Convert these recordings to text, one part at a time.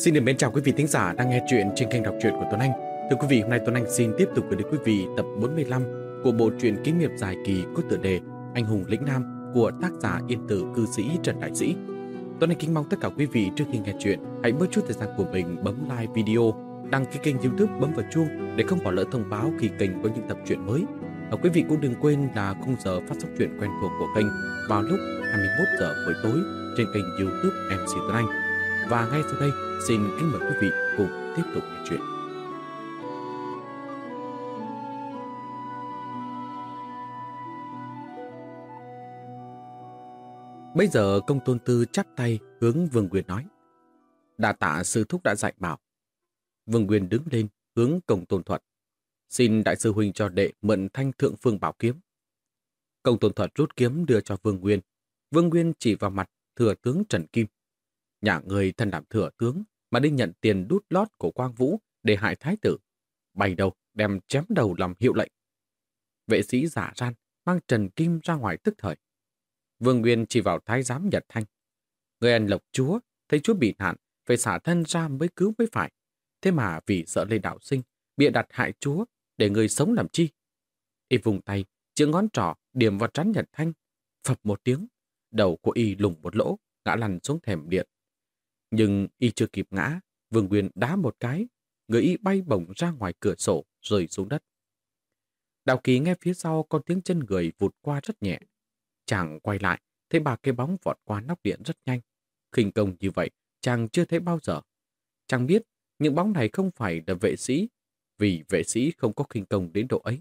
Xin được mến chào quý vị thính giả đang nghe chuyện trên kênh đọc truyện của Tuấn Anh. Thưa quý vị, hôm nay Tuấn Anh xin tiếp tục gửi đến quý vị tập 45 của bộ truyện kiếm nghiệm dài kỳ có tựa đề Anh hùng lĩnh nam của tác giả yên tử cư sĩ Trần Đại Sĩ. Tuấn Anh kính mong tất cả quý vị trước khi nghe chuyện hãy bớt chút thời gian của mình bấm like video, đăng ký kênh youtube, bấm vào chuông để không bỏ lỡ thông báo khi kênh có những tập truyện mới. Và quý vị cũng đừng quên là khung giờ phát sóng truyện quen thuộc của kênh vào lúc 21 giờ buổi tối trên kênh youtube MC Tuấn Anh. Và ngay sau đây, xin kính mời quý vị cùng tiếp tục nghe chuyện. Bây giờ công tôn tư chắp tay hướng Vương Quyền nói. Đà tạ sư thúc đã dạy bảo. Vương Quyền đứng lên hướng công tôn thuật. Xin đại sư huynh cho đệ mượn thanh thượng phương bảo kiếm. Công tôn thuật rút kiếm đưa cho Vương Nguyên. Vương Nguyên chỉ vào mặt thừa tướng Trần Kim. Nhà người thân đảm thừa tướng mà đi nhận tiền đút lót của Quang Vũ để hại thái tử. Bày đầu đem chém đầu làm hiệu lệnh. Vệ sĩ giả ran mang Trần Kim ra ngoài tức thời. Vương Nguyên chỉ vào thái giám Nhật Thanh. Người ăn lộc chúa, thấy chúa bị nạn, phải xả thân ra mới cứu mới phải. Thế mà vì sợ lên đạo sinh, bịa đặt hại chúa để người sống làm chi. Y vùng tay, chữ ngón trỏ điểm vào trán Nhật Thanh, phập một tiếng, đầu của y lùng một lỗ, ngã lăn xuống thềm điện. Nhưng y chưa kịp ngã, Vương Nguyên đá một cái, người y bay bổng ra ngoài cửa sổ, rơi xuống đất. Đào Kỳ nghe phía sau có tiếng chân người vụt qua rất nhẹ. Chàng quay lại, thấy ba cái bóng vọt qua nóc điện rất nhanh. khinh công như vậy, chàng chưa thấy bao giờ. Chàng biết những bóng này không phải là vệ sĩ, vì vệ sĩ không có khinh công đến độ ấy.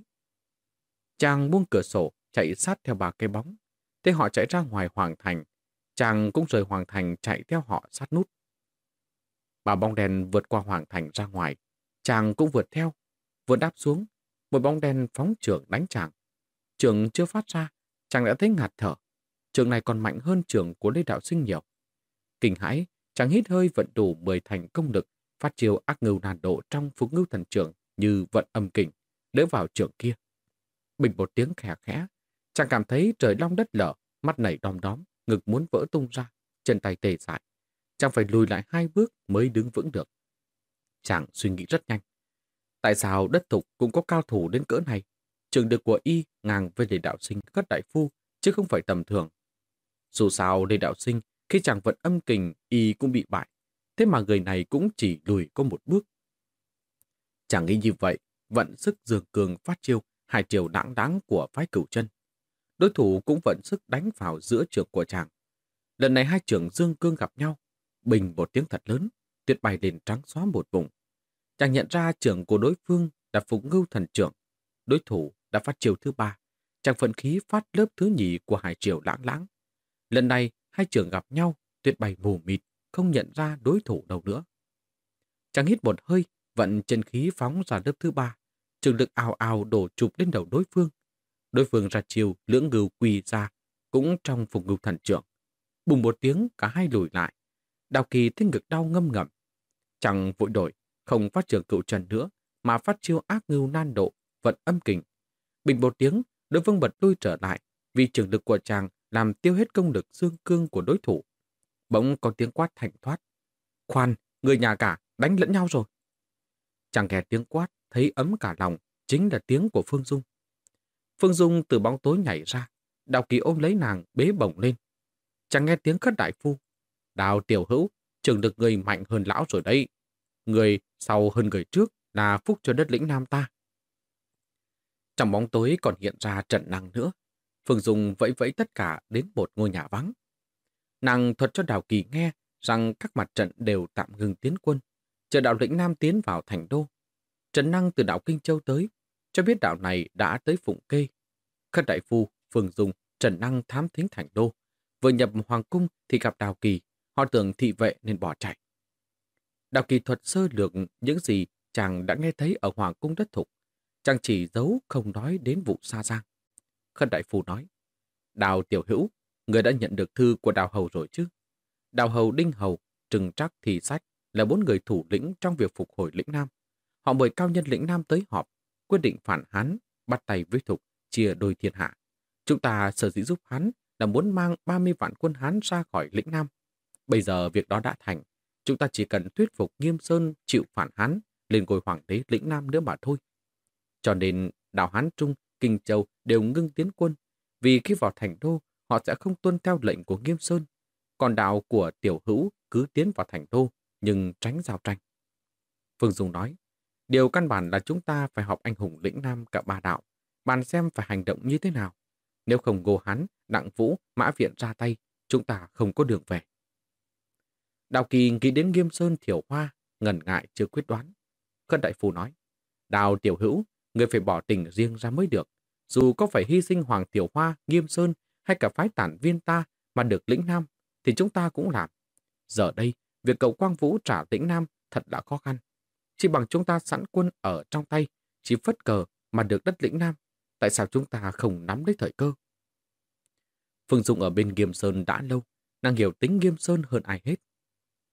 Chàng buông cửa sổ, chạy sát theo ba cái bóng. Thế họ chạy ra ngoài hoàng thành. Chàng cũng rời hoàng thành chạy theo họ sát nút. Bà bóng đèn vượt qua hoàng thành ra ngoài. Chàng cũng vượt theo. Vừa đáp xuống, một bóng đèn phóng trưởng đánh chàng. Trường chưa phát ra, chàng đã thấy ngạt thở. Trường này còn mạnh hơn trường của Lê Đạo Sinh nhiều. Kinh hãi, chàng hít hơi vận đủ 10 thành công lực, phát chiêu ác ngưu nàn độ trong phục ngưu thần trường như vận âm kình, đỡ vào trường kia. Bình một tiếng khẽ khẽ, chàng cảm thấy trời long đất lở, mắt nảy đom đóm, ngực muốn vỡ tung ra, chân tay tê dại. Chàng phải lùi lại hai bước mới đứng vững được. Chàng suy nghĩ rất nhanh. Tại sao đất thục cũng có cao thủ đến cỡ này? Trường được của y ngang với Lê Đạo Sinh cất đại phu, chứ không phải tầm thường. Dù sao Lê Đạo Sinh, khi chàng vận âm kình, y cũng bị bại. Thế mà người này cũng chỉ lùi có một bước. Chàng nghĩ như vậy, vận sức dường cường phát chiêu hai chiều đáng đáng của phái cửu chân. Đối thủ cũng vận sức đánh vào giữa trường của chàng. Lần này hai trưởng dương cương gặp nhau, bình một tiếng thật lớn, tuyệt bay lên trắng xóa một vùng. Chàng nhận ra trưởng của đối phương là Phục Ngưu Thần Trưởng. Đối thủ đã phát chiều thứ ba. Chàng phận khí phát lớp thứ nhì của hải triều lãng lãng. Lần này, hai trưởng gặp nhau, tuyệt bày mù mịt, không nhận ra đối thủ đâu nữa. Chàng hít một hơi, vận chân khí phóng ra lớp thứ ba. Trường lực ào ào đổ chụp lên đầu đối phương. Đối phương ra chiều, lưỡng ngưu quỳ ra, cũng trong Phục Ngưu Thần Trưởng. Bùng một tiếng, cả hai lùi lại. Đào Kỳ thấy ngực đau ngâm ngầm. Chẳng vội đổi, không phát trường cựu trần nữa, mà phát chiêu ác ngưu nan độ, vận âm kình. Bình một tiếng, đối phương bật lui trở lại, vì trường lực của chàng làm tiêu hết công lực dương cương của đối thủ. Bỗng có tiếng quát thành thoát. Khoan, người nhà cả, đánh lẫn nhau rồi. Chàng nghe tiếng quát, thấy ấm cả lòng, chính là tiếng của Phương Dung. Phương Dung từ bóng tối nhảy ra, Đào Kỳ ôm lấy nàng, bế bổng lên. Chàng nghe tiếng khất đại phu. Đào tiểu hữu, trường được người mạnh hơn lão rồi đấy. Người sau hơn người trước là phúc cho đất lĩnh Nam ta. Trong bóng tối còn hiện ra trận năng nữa. Phương Dung vẫy vẫy tất cả đến một ngôi nhà vắng. Nàng thuật cho Đào Kỳ nghe rằng các mặt trận đều tạm ngừng tiến quân, chờ đạo lĩnh Nam tiến vào thành đô. Trần Năng từ đảo Kinh Châu tới, cho biết đảo này đã tới Phụng Kê. Khất Đại Phu, Phương Dung, Trần Năng thám thính thành đô. Vừa nhập Hoàng Cung thì gặp Đào Kỳ, họ tưởng thị vệ nên bỏ chạy. Đào Kỳ thuật sơ lược những gì chàng đã nghe thấy ở Hoàng Cung đất thục. Chàng chỉ giấu không nói đến vụ xa giang. Khân Đại Phu nói, Đào Tiểu Hữu, người đã nhận được thư của Đào Hầu rồi chứ? Đào Hầu Đinh Hầu, Trừng Trắc Thị Sách là bốn người thủ lĩnh trong việc phục hồi lĩnh Nam. Họ mời cao nhân lĩnh Nam tới họp, quyết định phản Hán, bắt tay với Thục, chia đôi thiên hạ. Chúng ta sở dĩ giúp hắn là muốn mang 30 vạn quân Hán ra khỏi lĩnh Nam. Bây giờ việc đó đã thành, chúng ta chỉ cần thuyết phục Nghiêm Sơn chịu phản Hán lên ngôi hoàng đế lĩnh Nam nữa mà thôi. Cho nên đảo Hán Trung, Kinh Châu đều ngưng tiến quân, vì khi vào thành đô, họ sẽ không tuân theo lệnh của Nghiêm Sơn. Còn đạo của Tiểu Hữu cứ tiến vào thành đô, nhưng tránh giao tranh. Phương Dung nói, điều căn bản là chúng ta phải học anh hùng lĩnh Nam cả ba đạo, bàn xem phải hành động như thế nào. Nếu không Ngô Hán, Đặng Vũ, Mã Viện ra tay, chúng ta không có đường về. Đào Kỳ nghĩ đến Nghiêm Sơn Thiểu Hoa, ngần ngại chưa quyết đoán. Khân Đại Phu nói, Đào Tiểu Hữu, người phải bỏ tình riêng ra mới được. Dù có phải hy sinh Hoàng Tiểu Hoa, Nghiêm Sơn hay cả phái tản viên ta mà được lĩnh Nam, thì chúng ta cũng làm. Giờ đây, việc cậu Quang Vũ trả lĩnh Nam thật đã khó khăn. Chỉ bằng chúng ta sẵn quân ở trong tay, chỉ phất cờ mà được đất lĩnh Nam. Tại sao chúng ta không nắm lấy thời cơ? Phương Dung ở bên Nghiêm Sơn đã lâu, nàng hiểu tính Nghiêm Sơn hơn ai hết.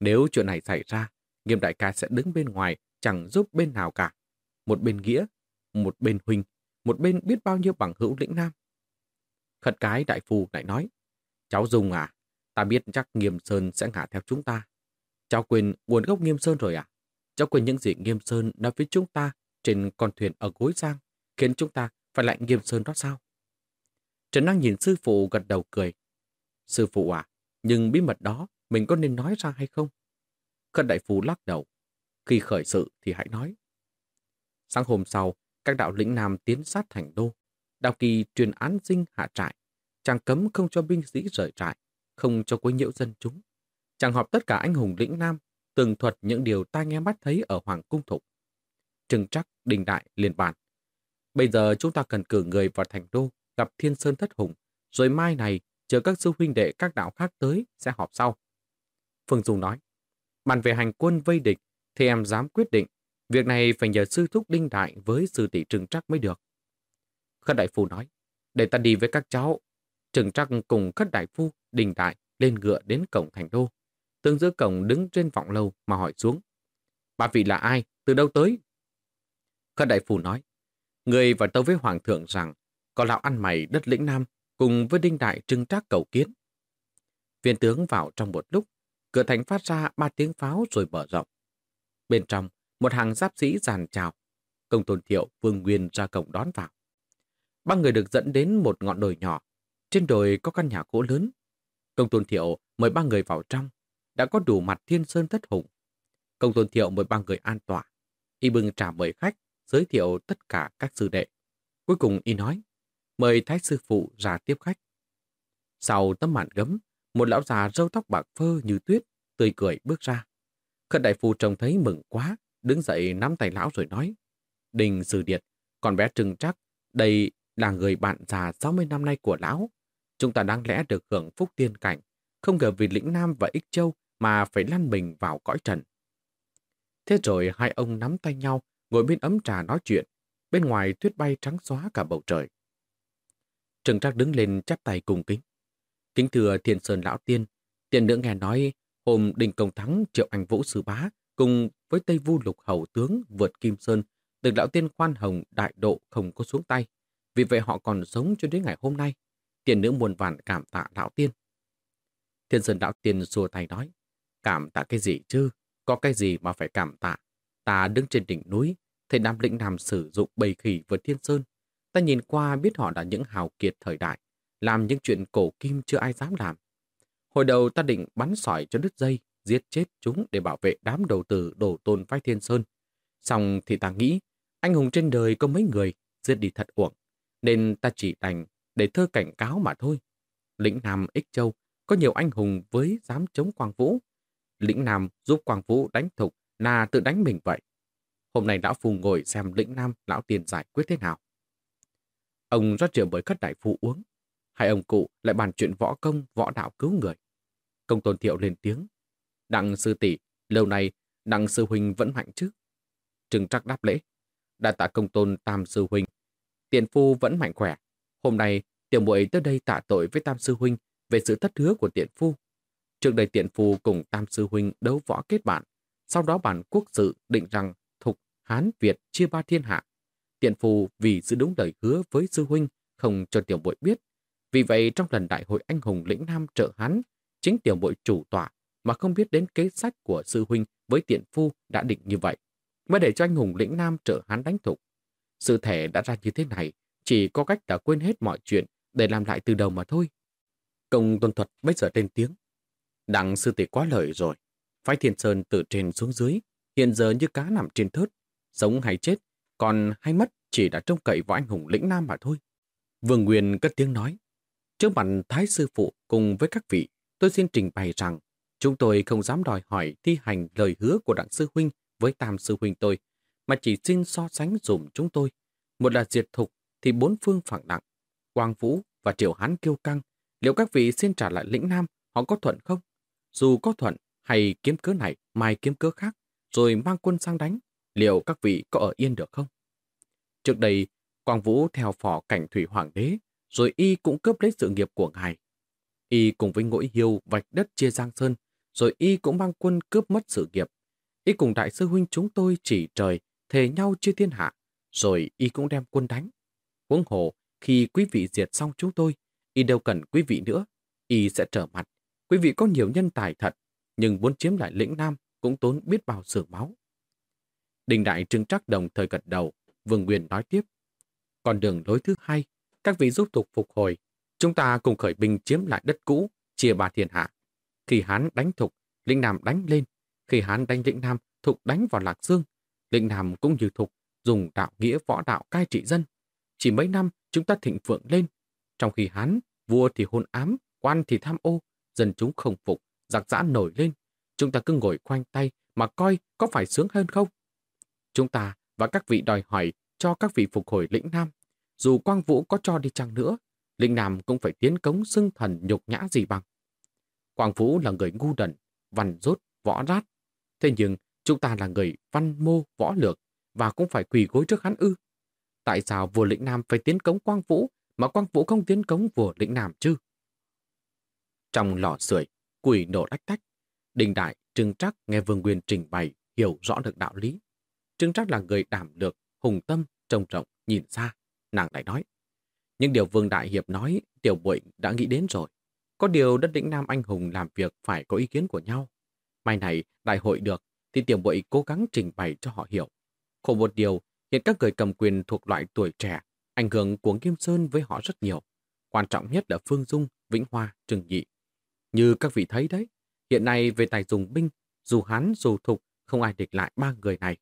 Nếu chuyện này xảy ra, Nghiêm đại ca sẽ đứng bên ngoài, chẳng giúp bên nào cả. Một bên nghĩa, một bên huynh, một bên biết bao nhiêu bằng hữu lĩnh nam. Khật cái đại phu lại nói, cháu Dung à, ta biết chắc Nghiêm Sơn sẽ ngả theo chúng ta. Cháu quên nguồn gốc Nghiêm Sơn rồi à? Cháu quên những gì Nghiêm Sơn nói với chúng ta trên con thuyền ở gối giang, khiến chúng ta phải lại Nghiêm Sơn đó sao? Trần Năng nhìn sư phụ gật đầu cười. Sư phụ à, nhưng bí mật đó mình có nên nói ra hay không? Khất đại phu lắc đầu. Khi khởi sự thì hãy nói. Sáng hôm sau, các đạo lĩnh Nam tiến sát thành đô. Đạo kỳ truyền án dinh hạ trại. Chàng cấm không cho binh sĩ rời trại, không cho quấy nhiễu dân chúng. Chàng họp tất cả anh hùng lĩnh Nam, tường thuật những điều tai nghe mắt thấy ở Hoàng Cung Thục. Trừng trắc, đình đại, liền bản. Bây giờ chúng ta cần cử người vào thành đô, gặp Thiên Sơn Thất Hùng, rồi mai này chờ các sư huynh đệ các đạo khác tới sẽ họp sau. Phương Dung nói, bàn về hành quân vây địch thì em dám quyết định. Việc này phải nhờ sư thúc đinh đại với sư tỷ trừng trắc mới được. Khất đại phu nói, để ta đi với các cháu. Trừng trắc cùng khất đại phu, đình đại lên ngựa đến cổng thành đô. Tương giữa cổng đứng trên vọng lâu mà hỏi xuống. Bà vị là ai? Từ đâu tới? Khất đại phu nói, người và tâu với hoàng thượng rằng có lão ăn mày đất lĩnh Nam cùng với đinh đại trưng trác cầu kiến. Viên tướng vào trong một lúc, cửa thành phát ra ba tiếng pháo rồi mở rộng. Bên trong, một hàng giáp sĩ giàn chào. Công tôn thiệu vương nguyên ra cổng đón vào. Ba người được dẫn đến một ngọn đồi nhỏ. Trên đồi có căn nhà gỗ lớn. Công tôn thiệu mời ba người vào trong. Đã có đủ mặt thiên sơn thất hùng. Công tôn thiệu mời ba người an tọa. Y bưng trà mời khách, giới thiệu tất cả các sư đệ. Cuối cùng Y nói, mời thái sư phụ ra tiếp khách. Sau tấm màn gấm, một lão già râu tóc bạc phơ như tuyết, tươi cười bước ra. Khất đại phu trông thấy mừng quá, đứng dậy nắm tay lão rồi nói. Đình sử điện, con bé trừng chắc, đây là người bạn già 60 năm nay của lão. Chúng ta đáng lẽ được hưởng phúc tiên cảnh, không ngờ vì lĩnh Nam và Ích Châu mà phải lăn mình vào cõi trần. Thế rồi hai ông nắm tay nhau, ngồi bên ấm trà nói chuyện. Bên ngoài tuyết bay trắng xóa cả bầu trời. Trừng Trác đứng lên chắp tay cùng kính. Kính thưa Thiên Sơn Lão Tiên, tiền nữ nghe nói hôm Đình Công Thắng triệu anh Vũ Sư Bá cùng với Tây Vu Lục Hầu Tướng vượt Kim Sơn được Lão Tiên khoan hồng đại độ không có xuống tay. Vì vậy họ còn sống cho đến ngày hôm nay. Tiền nữ muôn vạn cảm tạ Lão Tiên. Thiên Sơn Lão Tiên xua tay nói, cảm tạ cái gì chứ? Có cái gì mà phải cảm tạ? Ta đứng trên đỉnh núi, thấy Nam Lĩnh Nam sử dụng bầy khỉ vượt Thiên Sơn. Ta nhìn qua biết họ là những hào kiệt thời đại, làm những chuyện cổ kim chưa ai dám làm. Hồi đầu ta định bắn sỏi cho đứt dây, giết chết chúng để bảo vệ đám đầu tử đổ tôn phái thiên sơn. Xong thì ta nghĩ, anh hùng trên đời có mấy người, giết đi thật uổng. Nên ta chỉ đành để thơ cảnh cáo mà thôi. Lĩnh Nam Ích Châu có nhiều anh hùng với dám chống Quang Vũ. Lĩnh Nam giúp Quang Vũ đánh thục là tự đánh mình vậy. Hôm nay lão phu ngồi xem lĩnh Nam lão tiền giải quyết thế nào. Ông rót rượu với các đại phu uống. Hai ông cụ lại bàn chuyện võ công, võ đạo cứu người. Công tôn thiệu lên tiếng. Đặng sư tỷ, lâu nay đặng sư huynh vẫn mạnh chứ? Trừng trắc đáp lễ. đã tạ công tôn tam sư huynh. Tiền phu vẫn mạnh khỏe. Hôm nay tiểu muội tới đây tạ tội với tam sư huynh về sự thất hứa của tiện phu. Trước đây tiện phu cùng tam sư huynh đấu võ kết bạn. Sau đó bản quốc sự định rằng Thục, Hán, Việt chia ba thiên hạ. Tiện phu vì giữ đúng lời hứa với sư huynh không cho tiểu muội biết vì vậy trong lần đại hội anh hùng lĩnh Nam trợ hắn chính tiểu bội chủ tọa mà không biết đến kế sách của sư huynh với tiện phu đã định như vậy, mới để cho anh hùng lĩnh nam trợ hắn đánh thục. Sự thể đã ra như thế này, chỉ có cách đã quên hết mọi chuyện để làm lại từ đầu mà thôi. Công tuân thuật bây giờ lên tiếng. Đặng sư tỷ quá lời rồi. Phái thiên sơn từ trên xuống dưới, hiện giờ như cá nằm trên thớt. Sống hay chết, còn hay mất chỉ đã trông cậy vào anh hùng lĩnh nam mà thôi. Vương Nguyên cất tiếng nói. Trước mặt Thái Sư Phụ cùng với các vị, tôi xin trình bày rằng chúng tôi không dám đòi hỏi thi hành lời hứa của Đặng Sư Huynh với Tam Sư Huynh tôi, mà chỉ xin so sánh dùm chúng tôi. Một là diệt thục thì bốn phương phẳng đặng, Quang Vũ và Triều Hán kiêu căng. Liệu các vị xin trả lại lĩnh Nam, họ có thuận không? Dù có thuận hay kiếm cớ này, mai kiếm cớ khác, rồi mang quân sang đánh, liệu các vị có ở yên được không? Trước đây, Quang Vũ theo phò cảnh thủy hoàng đế, rồi y cũng cướp lấy sự nghiệp của ngài. Y cùng với ngỗi hiêu vạch đất chia Giang Sơn, rồi y cũng mang quân cướp mất sự nghiệp. Y cùng đại sư huynh chúng tôi chỉ trời, thề nhau chia thiên hạ, rồi y cũng đem quân đánh. Huống hồ, khi quý vị diệt xong chúng tôi, y đâu cần quý vị nữa, y sẽ trở mặt. Quý vị có nhiều nhân tài thật, nhưng muốn chiếm lại lĩnh Nam cũng tốn biết bao sửa máu. Đình đại trưng trắc đồng thời gật đầu, Vương Nguyên nói tiếp. Còn đường lối thứ hai, các vị giúp tục phục hồi. Chúng ta cùng khởi binh chiếm lại đất cũ, chia ba thiên hạ. Khi Hán đánh Thục, Lĩnh Nam đánh lên. Khi Hán đánh Lĩnh Nam, Thục đánh vào Lạc Dương. Lĩnh Nam cũng như Thục, dùng đạo nghĩa võ đạo cai trị dân. Chỉ mấy năm, chúng ta thịnh vượng lên. Trong khi Hán, vua thì hôn ám, quan thì tham ô, dân chúng không phục, giặc giã nổi lên. Chúng ta cứ ngồi khoanh tay mà coi có phải sướng hơn không? Chúng ta và các vị đòi hỏi cho các vị phục hồi lĩnh Nam. Dù Quang Vũ có cho đi chăng nữa, lĩnh Nam cũng phải tiến cống xưng thần nhục nhã gì bằng. Quang Vũ là người ngu đần, văn rốt, võ rát. Thế nhưng chúng ta là người văn mô, võ lược và cũng phải quỳ gối trước hắn ư. Tại sao vua lĩnh Nam phải tiến cống Quang Vũ mà Quang Vũ không tiến cống vua lĩnh Nam chứ? Trong lò sưởi, quỷ nổ đách tách. Đình Đại, Trưng Trắc nghe Vương Nguyên trình bày hiểu rõ được đạo lý. Trưng Trắc là người đảm lược, hùng tâm, trông rộng, nhìn xa. Nàng lại nói. Nhưng điều Vương Đại Hiệp nói, Tiểu Bội đã nghĩ đến rồi. Có điều đất lĩnh Nam Anh Hùng làm việc phải có ý kiến của nhau. Mai này, đại hội được, thì Tiểu Bội cố gắng trình bày cho họ hiểu. Khổ một điều, hiện các người cầm quyền thuộc loại tuổi trẻ, ảnh hưởng của Kim Sơn với họ rất nhiều. Quan trọng nhất là Phương Dung, Vĩnh Hoa, Trừng Nhị. Như các vị thấy đấy, hiện nay về tài dùng binh, dù hắn dù thục, không ai địch lại ba người này.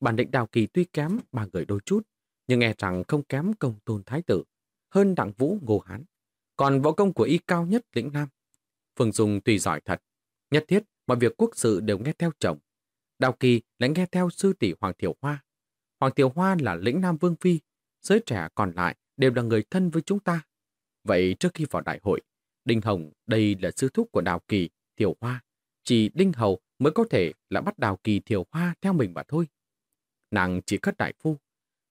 Bản định đào kỳ tuy kém ba người đôi chút, nhưng nghe rằng không kém công tôn thái tử, hơn đặng vũ ngô hán. Còn võ công của y cao nhất lĩnh Nam. Phương Dung tùy giỏi thật, nhất thiết mọi việc quốc sự đều nghe theo chồng. Đào Kỳ lại nghe theo sư tỷ Hoàng Thiểu Hoa. Hoàng Thiểu Hoa là lĩnh Nam Vương Phi, giới trẻ còn lại đều là người thân với chúng ta. Vậy trước khi vào đại hội, Đinh Hồng đây là sư thúc của Đào Kỳ, Thiểu Hoa. Chỉ Đinh Hầu mới có thể là bắt Đào Kỳ Thiểu Hoa theo mình mà thôi. Nàng chỉ khất đại phu.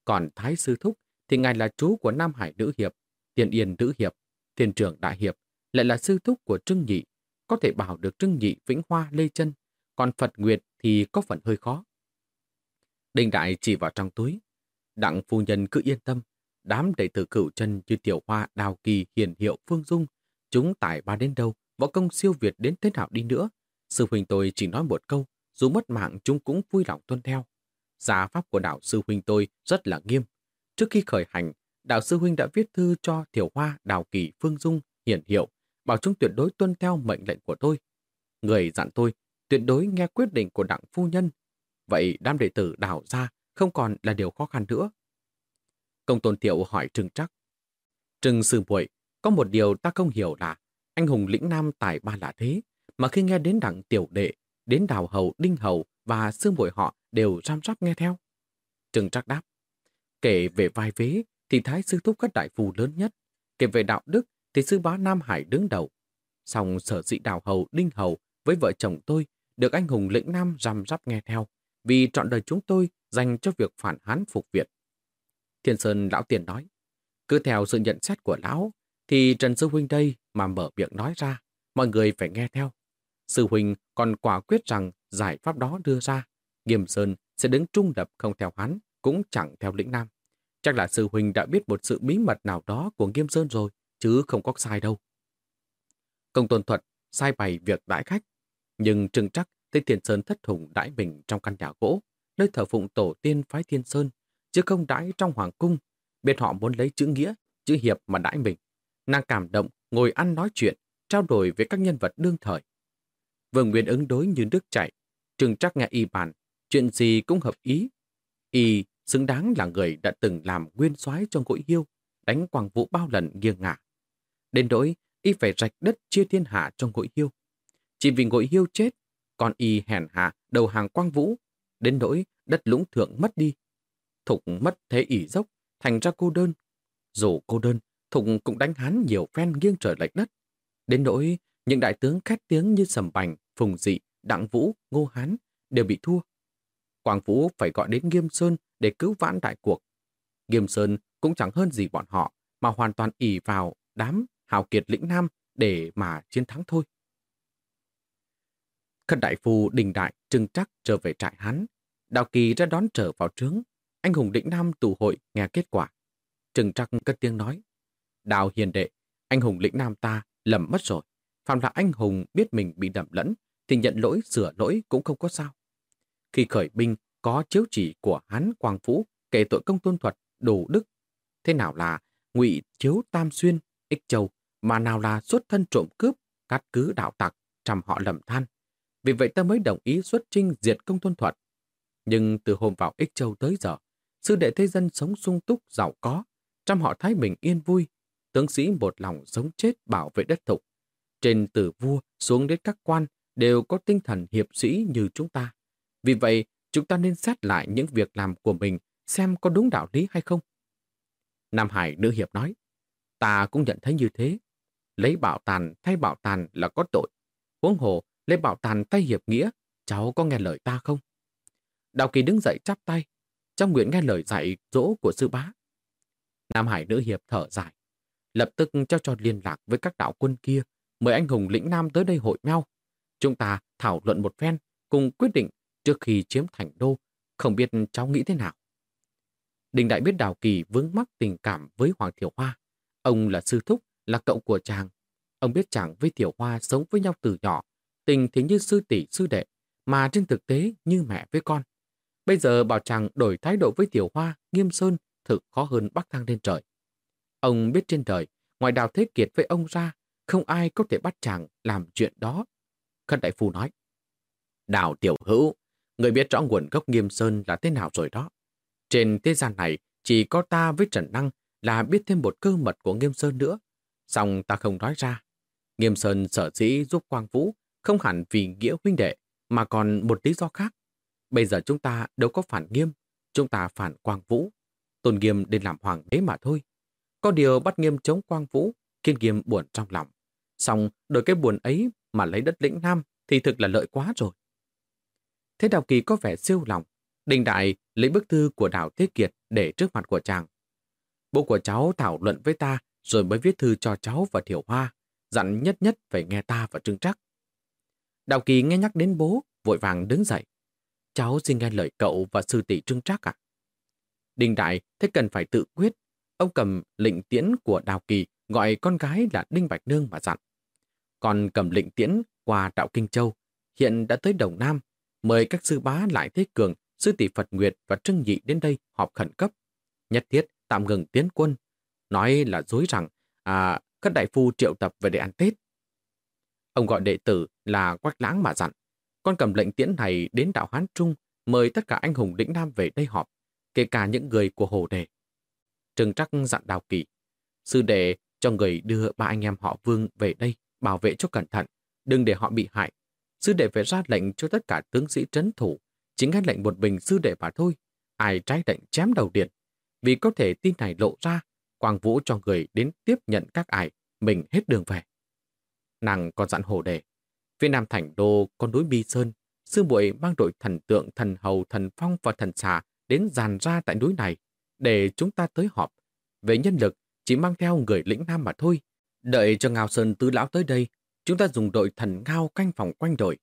Còn Thái Sư Thúc thì ngài là chú của Nam Hải Nữ Hiệp, Tiền Yên Nữ Hiệp, tiền trưởng Đại Hiệp, lại là sư thúc của Trưng Nhị, có thể bảo được Trưng Nhị Vĩnh Hoa Lê chân còn Phật Nguyệt thì có phần hơi khó. Đinh Đại chỉ vào trong túi. Đặng phu nhân cứ yên tâm, đám đệ tử cửu chân như Tiểu Hoa, Đào Kỳ, Hiền Hiệu, Phương Dung, chúng tài ba đến đâu, võ công siêu việt đến thế nào đi nữa. Sư huynh tôi chỉ nói một câu, dù mất mạng chúng cũng vui lòng tuân theo giá pháp của đạo sư huynh tôi rất là nghiêm. Trước khi khởi hành, đạo sư huynh đã viết thư cho Thiểu Hoa, Đào Kỳ, Phương Dung, Hiển Hiệu, bảo chúng tuyệt đối tuân theo mệnh lệnh của tôi. Người dặn tôi tuyệt đối nghe quyết định của đặng phu nhân. Vậy đám đệ tử đào ra không còn là điều khó khăn nữa. Công tôn thiệu hỏi Trừng Trắc. Trừng sư muội có một điều ta không hiểu là anh hùng lĩnh nam tài ba là thế, mà khi nghe đến đặng tiểu đệ, đến đào hầu, đinh hầu và xương muội họ đều ram rắp nghe theo. Trừng Trắc đáp. Kể về vai vế thì Thái Sư Thúc các đại phù lớn nhất. Kể về đạo đức thì Sư Bá Nam Hải đứng đầu. Song sở dị đào hầu, đinh hầu với vợ chồng tôi được anh hùng lĩnh Nam răm rắp nghe theo vì trọn đời chúng tôi dành cho việc phản hán phục Việt. Thiên Sơn lão tiền nói, cứ theo sự nhận xét của lão, thì Trần Sư Huynh đây mà mở miệng nói ra, mọi người phải nghe theo. Sư Huynh còn quả quyết rằng giải pháp đó đưa ra, Nghiêm Sơn sẽ đứng trung lập không theo hắn, cũng chẳng theo lĩnh Nam. Chắc là Sư Huynh đã biết một sự bí mật nào đó của Nghiêm Sơn rồi, chứ không có sai đâu. Công tôn thuật sai bày việc đãi khách. Nhưng Trừng chắc thấy Thiên Sơn thất hùng đãi mình trong căn nhà gỗ, nơi thờ phụng tổ tiên phái Thiên Sơn, chứ không đãi trong hoàng cung, biết họ muốn lấy chữ nghĩa, chữ hiệp mà đãi mình. Nàng cảm động, ngồi ăn nói chuyện, trao đổi với các nhân vật đương thời. Vương Nguyên ứng đối như nước chảy, Trừng Trắc nghe y bàn, chuyện gì cũng hợp ý. Y xứng đáng là người đã từng làm nguyên soái trong gội hiêu, đánh quang vũ bao lần nghiêng ngả. Đến nỗi, y phải rạch đất chia thiên hạ trong gội hiêu. Chỉ vì gội hiêu chết, còn y hèn hạ đầu hàng quang vũ, đến nỗi đất lũng thượng mất đi. Thục mất thế ỉ dốc, thành ra cô đơn. Dù cô đơn, Thục cũng đánh hắn nhiều phen nghiêng trời lệch đất. Đến nỗi, những đại tướng khét tiếng như Sầm Bành, Phùng Dị, Đặng Vũ, Ngô Hán đều bị thua. Quang Vũ phải gọi đến Nghiêm Sơn để cứu vãn đại cuộc. Nghiêm Sơn cũng chẳng hơn gì bọn họ, mà hoàn toàn ỉ vào đám hào kiệt lĩnh Nam để mà chiến thắng thôi. Khân đại phu đình đại trưng chắc trở về trại hắn. Đào Kỳ ra đón trở vào trướng. Anh hùng lĩnh Nam tụ hội nghe kết quả. Trừng trắc cất tiếng nói. Đào hiền đệ, anh hùng lĩnh Nam ta lầm mất rồi. Phạm là anh hùng biết mình bị đậm lẫn, thì nhận lỗi sửa lỗi cũng không có sao. Khi khởi binh, có chiếu chỉ của hán Quang Phú kể tội công tôn thuật đủ đức. Thế nào là ngụy chiếu tam xuyên, ích châu, mà nào là xuất thân trộm cướp, cát cứ đạo tặc, trầm họ lầm than. Vì vậy ta mới đồng ý xuất trinh diệt công tôn thuật. Nhưng từ hôm vào ích châu tới giờ, sư đệ thế dân sống sung túc, giàu có, trăm họ thái bình yên vui, tướng sĩ một lòng sống chết bảo vệ đất thục. Trên từ vua xuống đến các quan đều có tinh thần hiệp sĩ như chúng ta. Vì vậy, chúng ta nên xét lại những việc làm của mình xem có đúng đạo lý hay không. Nam Hải nữ hiệp nói, ta cũng nhận thấy như thế. Lấy bảo tàn thay bảo tàn là có tội. Huống hồ, lấy bảo tàn thay hiệp nghĩa, cháu có nghe lời ta không? Đào Kỳ đứng dậy chắp tay, trong nguyện nghe lời dạy dỗ của sư bá. Nam Hải nữ hiệp thở dài, lập tức cho cho liên lạc với các đạo quân kia, mời anh hùng lĩnh Nam tới đây hội nhau. Chúng ta thảo luận một phen, cùng quyết định trước khi chiếm thành đô, không biết cháu nghĩ thế nào. Đình Đại biết Đào Kỳ vướng mắc tình cảm với Hoàng Thiểu Hoa. Ông là sư thúc, là cậu của chàng. Ông biết chàng với Thiểu Hoa sống với nhau từ nhỏ, tình thì như sư tỷ sư đệ, mà trên thực tế như mẹ với con. Bây giờ bảo chàng đổi thái độ với Tiểu Hoa, Nghiêm Sơn thực khó hơn bắc thang lên trời. Ông biết trên đời, ngoài Đào Thế Kiệt với ông ra, không ai có thể bắt chàng làm chuyện đó. Khân Đại Phu nói, Đào Tiểu Hữu, người biết rõ nguồn gốc Nghiêm Sơn là thế nào rồi đó. Trên thế gian này, chỉ có ta với Trần Năng là biết thêm một cơ mật của Nghiêm Sơn nữa. Xong ta không nói ra. Nghiêm Sơn sở dĩ giúp Quang Vũ không hẳn vì nghĩa huynh đệ, mà còn một lý do khác. Bây giờ chúng ta đâu có phản Nghiêm, chúng ta phản Quang Vũ. Tôn Nghiêm để làm hoàng đế mà thôi. Có điều bắt Nghiêm chống Quang Vũ, kiên Nghiêm buồn trong lòng. Xong, đổi cái buồn ấy mà lấy đất lĩnh Nam thì thực là lợi quá rồi. Thế Đào Kỳ có vẻ siêu lòng. Đình Đại lấy bức thư của Đào Thế Kiệt để trước mặt của chàng. Bố của cháu thảo luận với ta rồi mới viết thư cho cháu và Thiểu Hoa, dặn nhất nhất phải nghe ta và Trương Trắc. Đào Kỳ nghe nhắc đến bố, vội vàng đứng dậy. Cháu xin nghe lời cậu và sư tỷ Trương Trắc ạ. Đình Đại thế cần phải tự quyết. Ông cầm lệnh tiễn của Đào Kỳ gọi con gái là Đinh Bạch Nương mà dặn. Còn cầm lệnh tiễn qua đạo Kinh Châu, hiện đã tới Đồng Nam, mời các sư bá lại Thế Cường, sư tỷ Phật Nguyệt và Trưng Nhị đến đây họp khẩn cấp. Nhất thiết tạm ngừng tiến quân. Nói là dối rằng à, các đại phu triệu tập về để ăn Tết. Ông gọi đệ tử là Quách Lãng mà dặn. Con cầm lệnh tiễn này đến đạo Hán Trung mời tất cả anh hùng lĩnh Nam về đây họp, kể cả những người của Hồ Đề. Trừng Trắc dặn Đào Kỳ. Sư đệ cho người đưa ba anh em họ Vương về đây bảo vệ cho cẩn thận, đừng để họ bị hại. Sư đệ phải ra lệnh cho tất cả tướng sĩ trấn thủ, chính nghe lệnh một mình sư đệ mà thôi. Ai trái lệnh chém đầu điện. Vì có thể tin này lộ ra, Quang Vũ cho người đến tiếp nhận các ải, mình hết đường về. Nàng còn dặn hồ đề. Phía Nam Thành Đô con núi Bi Sơn, sư muội mang đội thần tượng thần hầu, thần phong và thần xà đến dàn ra tại núi này để chúng ta tới họp. Về nhân lực, chỉ mang theo người lĩnh Nam mà thôi. Đợi cho Ngao Sơn Tứ Lão tới đây, chúng ta dùng đội thần Ngao canh phòng quanh đội.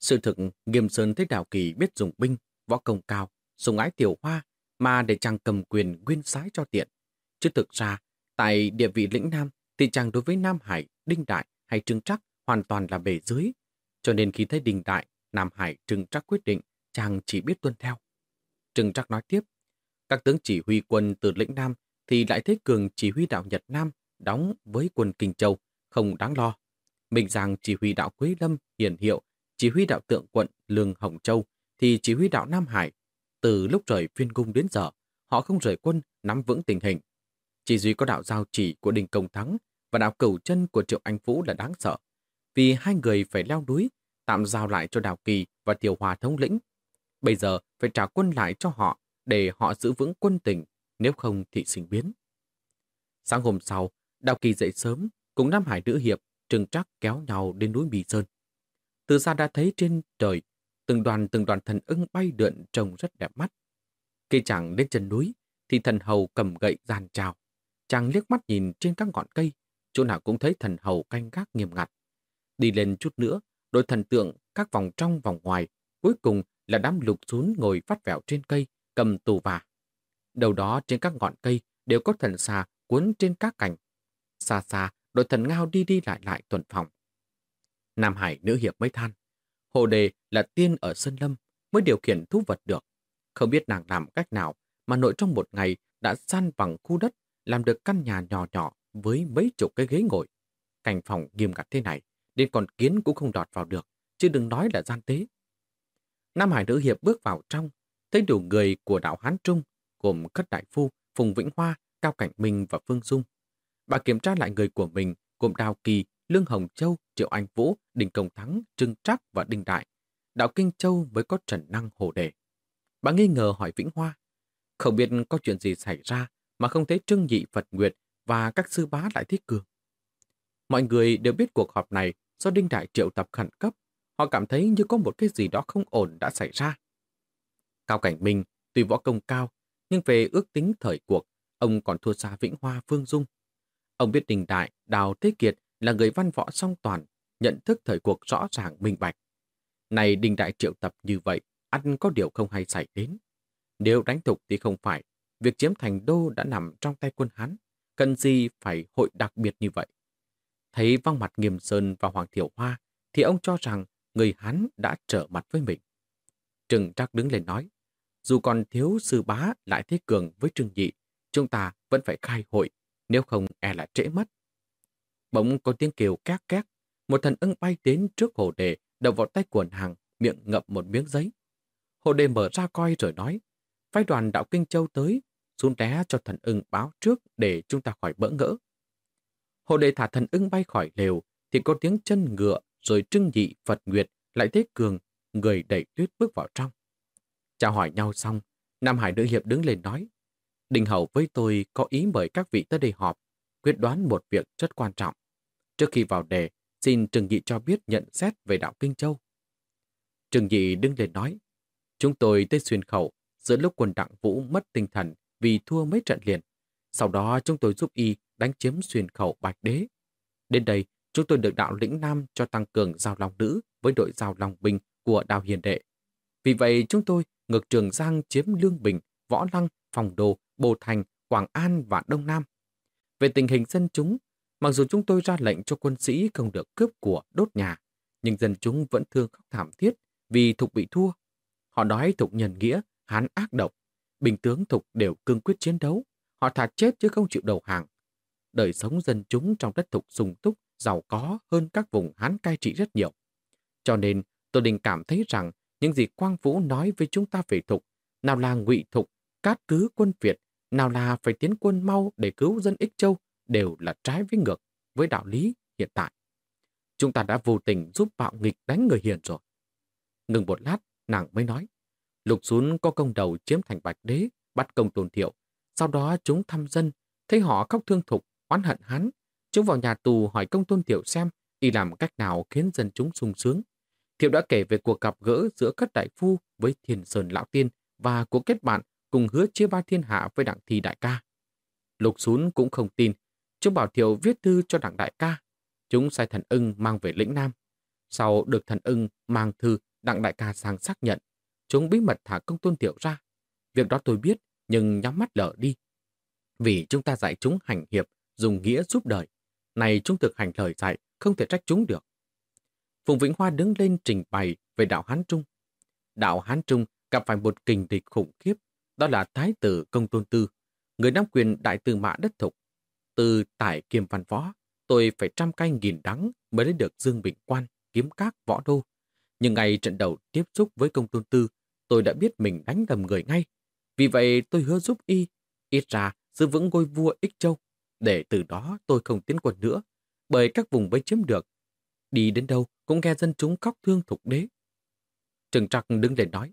Sự thực, Nghiêm Sơn thấy Đào Kỳ biết dùng binh, võ công cao, sùng ái tiểu hoa, mà để chàng cầm quyền nguyên sái cho tiện. Chứ thực ra, tại địa vị lĩnh Nam, thì chàng đối với Nam Hải, Đinh Đại hay Trương Trắc hoàn toàn là bề dưới. Cho nên khi thấy đình đại, Nam Hải Trương trắc quyết định, chàng chỉ biết tuân theo. Trương trắc nói tiếp, các tướng chỉ huy quân từ lĩnh Nam thì lại thấy cường chỉ huy đạo Nhật Nam đóng với quân Kinh Châu, không đáng lo. Mình rằng chỉ huy đạo Quế Lâm, Hiển Hiệu, chỉ huy đạo Tượng Quận, Lương Hồng Châu, thì chỉ huy đạo Nam Hải. Từ lúc rời phiên cung đến giờ, họ không rời quân, nắm vững tình hình. Chỉ duy có đạo giao chỉ của Đình Công Thắng và đạo cửu chân của Triệu Anh Vũ là đáng sợ. Vì hai người phải leo núi, tạm giao lại cho Đào Kỳ và Tiểu Hòa thống lĩnh. Bây giờ phải trả quân lại cho họ để họ giữ vững quân tình, nếu không thì sinh biến. Sáng hôm sau, Đào Kỳ dậy sớm, cùng Nam Hải nữ hiệp, trừng trắc kéo nhau đến núi Bì Sơn. Từ xa đã thấy trên trời, từng đoàn từng đoàn thần ưng bay lượn trông rất đẹp mắt. Khi chàng đến chân núi, thì thần hầu cầm gậy giàn trào. Chàng liếc mắt nhìn trên các ngọn cây, chỗ nào cũng thấy thần hầu canh gác nghiêm ngặt. Đi lên chút nữa, đôi thần tượng các vòng trong vòng ngoài, cuối cùng là đám lục xuống ngồi phát vẹo trên cây, cầm tù và. Đầu đó trên các ngọn cây đều có thần xà cuốn trên các cành. Xa xa, đội thần ngao đi đi lại lại tuần phòng. Nam Hải nữ hiệp mới than. Hồ đề là tiên ở Sơn Lâm mới điều khiển thú vật được. Không biết nàng làm cách nào mà nội trong một ngày đã san bằng khu đất làm được căn nhà nhỏ nhỏ với mấy chục cái ghế ngồi. Cảnh phòng nghiêm ngặt thế này, đến còn kiến cũng không đọt vào được, chứ đừng nói là gian tế. Nam Hải nữ hiệp bước vào trong, thấy đủ người của đạo Hán Trung, gồm Khất Đại Phu, Phùng Vĩnh Hoa, Cao Cảnh Minh và Phương Dung. Bà kiểm tra lại người của mình, gồm Đào Kỳ, Lương Hồng Châu, Triệu Anh Vũ, Đình Công Thắng, Trưng Trắc và Đinh Đại. Đạo Kinh Châu mới có trần năng hồ đề. Bà nghi ngờ hỏi Vĩnh Hoa, không biết có chuyện gì xảy ra mà không thấy Trưng Nhị Phật Nguyệt và các sư bá lại thích cường. Mọi người đều biết cuộc họp này do Đinh Đại triệu tập khẩn cấp. Họ cảm thấy như có một cái gì đó không ổn đã xảy ra. Cao Cảnh Minh tuy võ công cao, nhưng về ước tính thời cuộc, ông còn thua xa Vĩnh Hoa Phương Dung. Ông biết Đình Đại, Đào Thế Kiệt là người văn võ song toàn, nhận thức thời cuộc rõ ràng minh bạch. Này Đình Đại triệu tập như vậy, ăn có điều không hay xảy đến. Nếu đánh thục thì không phải, việc chiếm thành đô đã nằm trong tay quân Hán, cần gì phải hội đặc biệt như vậy. Thấy văng mặt nghiêm sơn và Hoàng Thiểu Hoa, thì ông cho rằng người Hán đã trở mặt với mình. Trừng Trác đứng lên nói, dù còn thiếu sư bá lại thế cường với trương Nhị, chúng ta vẫn phải khai hội, nếu không e là trễ mất. Bỗng có tiếng kêu két két, một thần ưng bay đến trước hồ đề, đậu vào tay quần hàng, miệng ngậm một miếng giấy. Hồ đề mở ra coi rồi nói, phái đoàn đạo Kinh Châu tới, xuống té cho thần ưng báo trước để chúng ta khỏi bỡ ngỡ. Hồ đề thả thần ưng bay khỏi lều, thì có tiếng chân ngựa, rồi trưng nhị Phật Nguyệt lại thế cường, người đẩy tuyết bước vào trong. Chào hỏi nhau xong, Nam Hải nữ hiệp đứng lên nói, Đình Hậu với tôi có ý mời các vị tới đây họp, quyết đoán một việc rất quan trọng. Trước khi vào đề, xin Trừng Nhị cho biết nhận xét về đạo Kinh Châu. Trừng Nhị đứng lên nói, chúng tôi tới xuyên khẩu giữa lúc quân đặng vũ mất tinh thần vì thua mấy trận liền. Sau đó chúng tôi giúp y đánh chiếm xuyên khẩu bạch đế. Đến đây, chúng tôi được đạo lĩnh Nam cho tăng cường giao long nữ với đội giao long binh của đào hiền đệ. Vì vậy chúng tôi ngược trường Giang chiếm Lương Bình, Võ Lăng, Phòng Đồ, Bồ Thành, Quảng An và Đông Nam. Về tình hình dân chúng, mặc dù chúng tôi ra lệnh cho quân sĩ không được cướp của đốt nhà, nhưng dân chúng vẫn thương khóc thảm thiết vì Thục bị thua. Họ nói Thục nhân nghĩa, hán ác độc. Bình tướng Thục đều cương quyết chiến đấu. Họ thà chết chứ không chịu đầu hàng. Đời sống dân chúng trong đất Thục sung túc, giàu có hơn các vùng hán cai trị rất nhiều. Cho nên, tôi định cảm thấy rằng những gì Quang Vũ nói với chúng ta về Thục, nào là ngụy Thục, cát cứ quân Việt, nào là phải tiến quân mau để cứu dân Ích Châu, đều là trái với ngược với đạo lý hiện tại. Chúng ta đã vô tình giúp bạo nghịch đánh người hiền rồi. Ngừng một lát, nàng mới nói, lục xuống có công đầu chiếm thành bạch đế, bắt công tôn thiệu. Sau đó chúng thăm dân, thấy họ khóc thương thục, oán hận hắn. Chúng vào nhà tù hỏi công tôn thiệu xem y làm cách nào khiến dân chúng sung sướng. Thiệu đã kể về cuộc gặp gỡ giữa các đại phu với thiền sơn lão tiên và cuộc kết bạn cùng hứa chia ba thiên hạ với đảng thi đại ca. Lục xún cũng không tin. Chúng bảo Thiệu viết thư cho đảng đại ca. Chúng sai thần ưng mang về lĩnh Nam. Sau được thần ưng mang thư, đặng đại ca sang xác nhận. Chúng bí mật thả công tôn Thiệu ra. Việc đó tôi biết, nhưng nhắm mắt lỡ đi. Vì chúng ta dạy chúng hành hiệp, dùng nghĩa giúp đời. Này chúng thực hành lời dạy, không thể trách chúng được. Phùng Vĩnh Hoa đứng lên trình bày về đạo Hán Trung. Đạo Hán Trung gặp phải một kình địch khủng khiếp, đó là Thái tử Công Tôn Tư, người nắm quyền đại tư mã đất thục. Từ tải kiềm văn võ, tôi phải trăm canh nghìn đắng mới lấy được Dương Bình Quan, kiếm các võ đô. Nhưng ngày trận đầu tiếp xúc với Công Tôn Tư, tôi đã biết mình đánh đầm người ngay. Vì vậy tôi hứa giúp y, ít ra giữ vững ngôi vua Ích Châu, để từ đó tôi không tiến quân nữa, bởi các vùng bấy chiếm được. Đi đến đâu cũng nghe dân chúng khóc thương thục đế. Trừng Trặc đứng lên nói,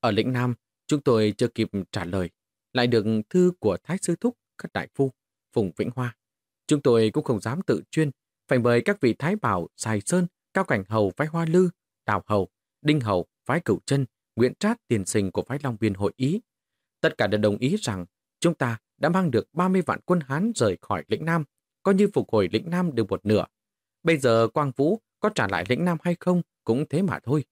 ở lĩnh Nam, chúng tôi chưa kịp trả lời, lại được thư của Thái Sư Thúc, các đại phu, Phùng Vĩnh Hoa. Chúng tôi cũng không dám tự chuyên, phải mời các vị Thái Bảo, Sài Sơn, Cao Cảnh Hầu phái Hoa Lư, Đào Hầu, Đinh Hầu phái Cửu Chân, Nguyễn Trát tiền sinh của phái Long Biên hội ý. Tất cả đều đồng ý rằng chúng ta đã mang được 30 vạn quân Hán rời khỏi lĩnh Nam, coi như phục hồi lĩnh Nam được một nửa. Bây giờ Quang Vũ có trả lại lĩnh Nam hay không cũng thế mà thôi.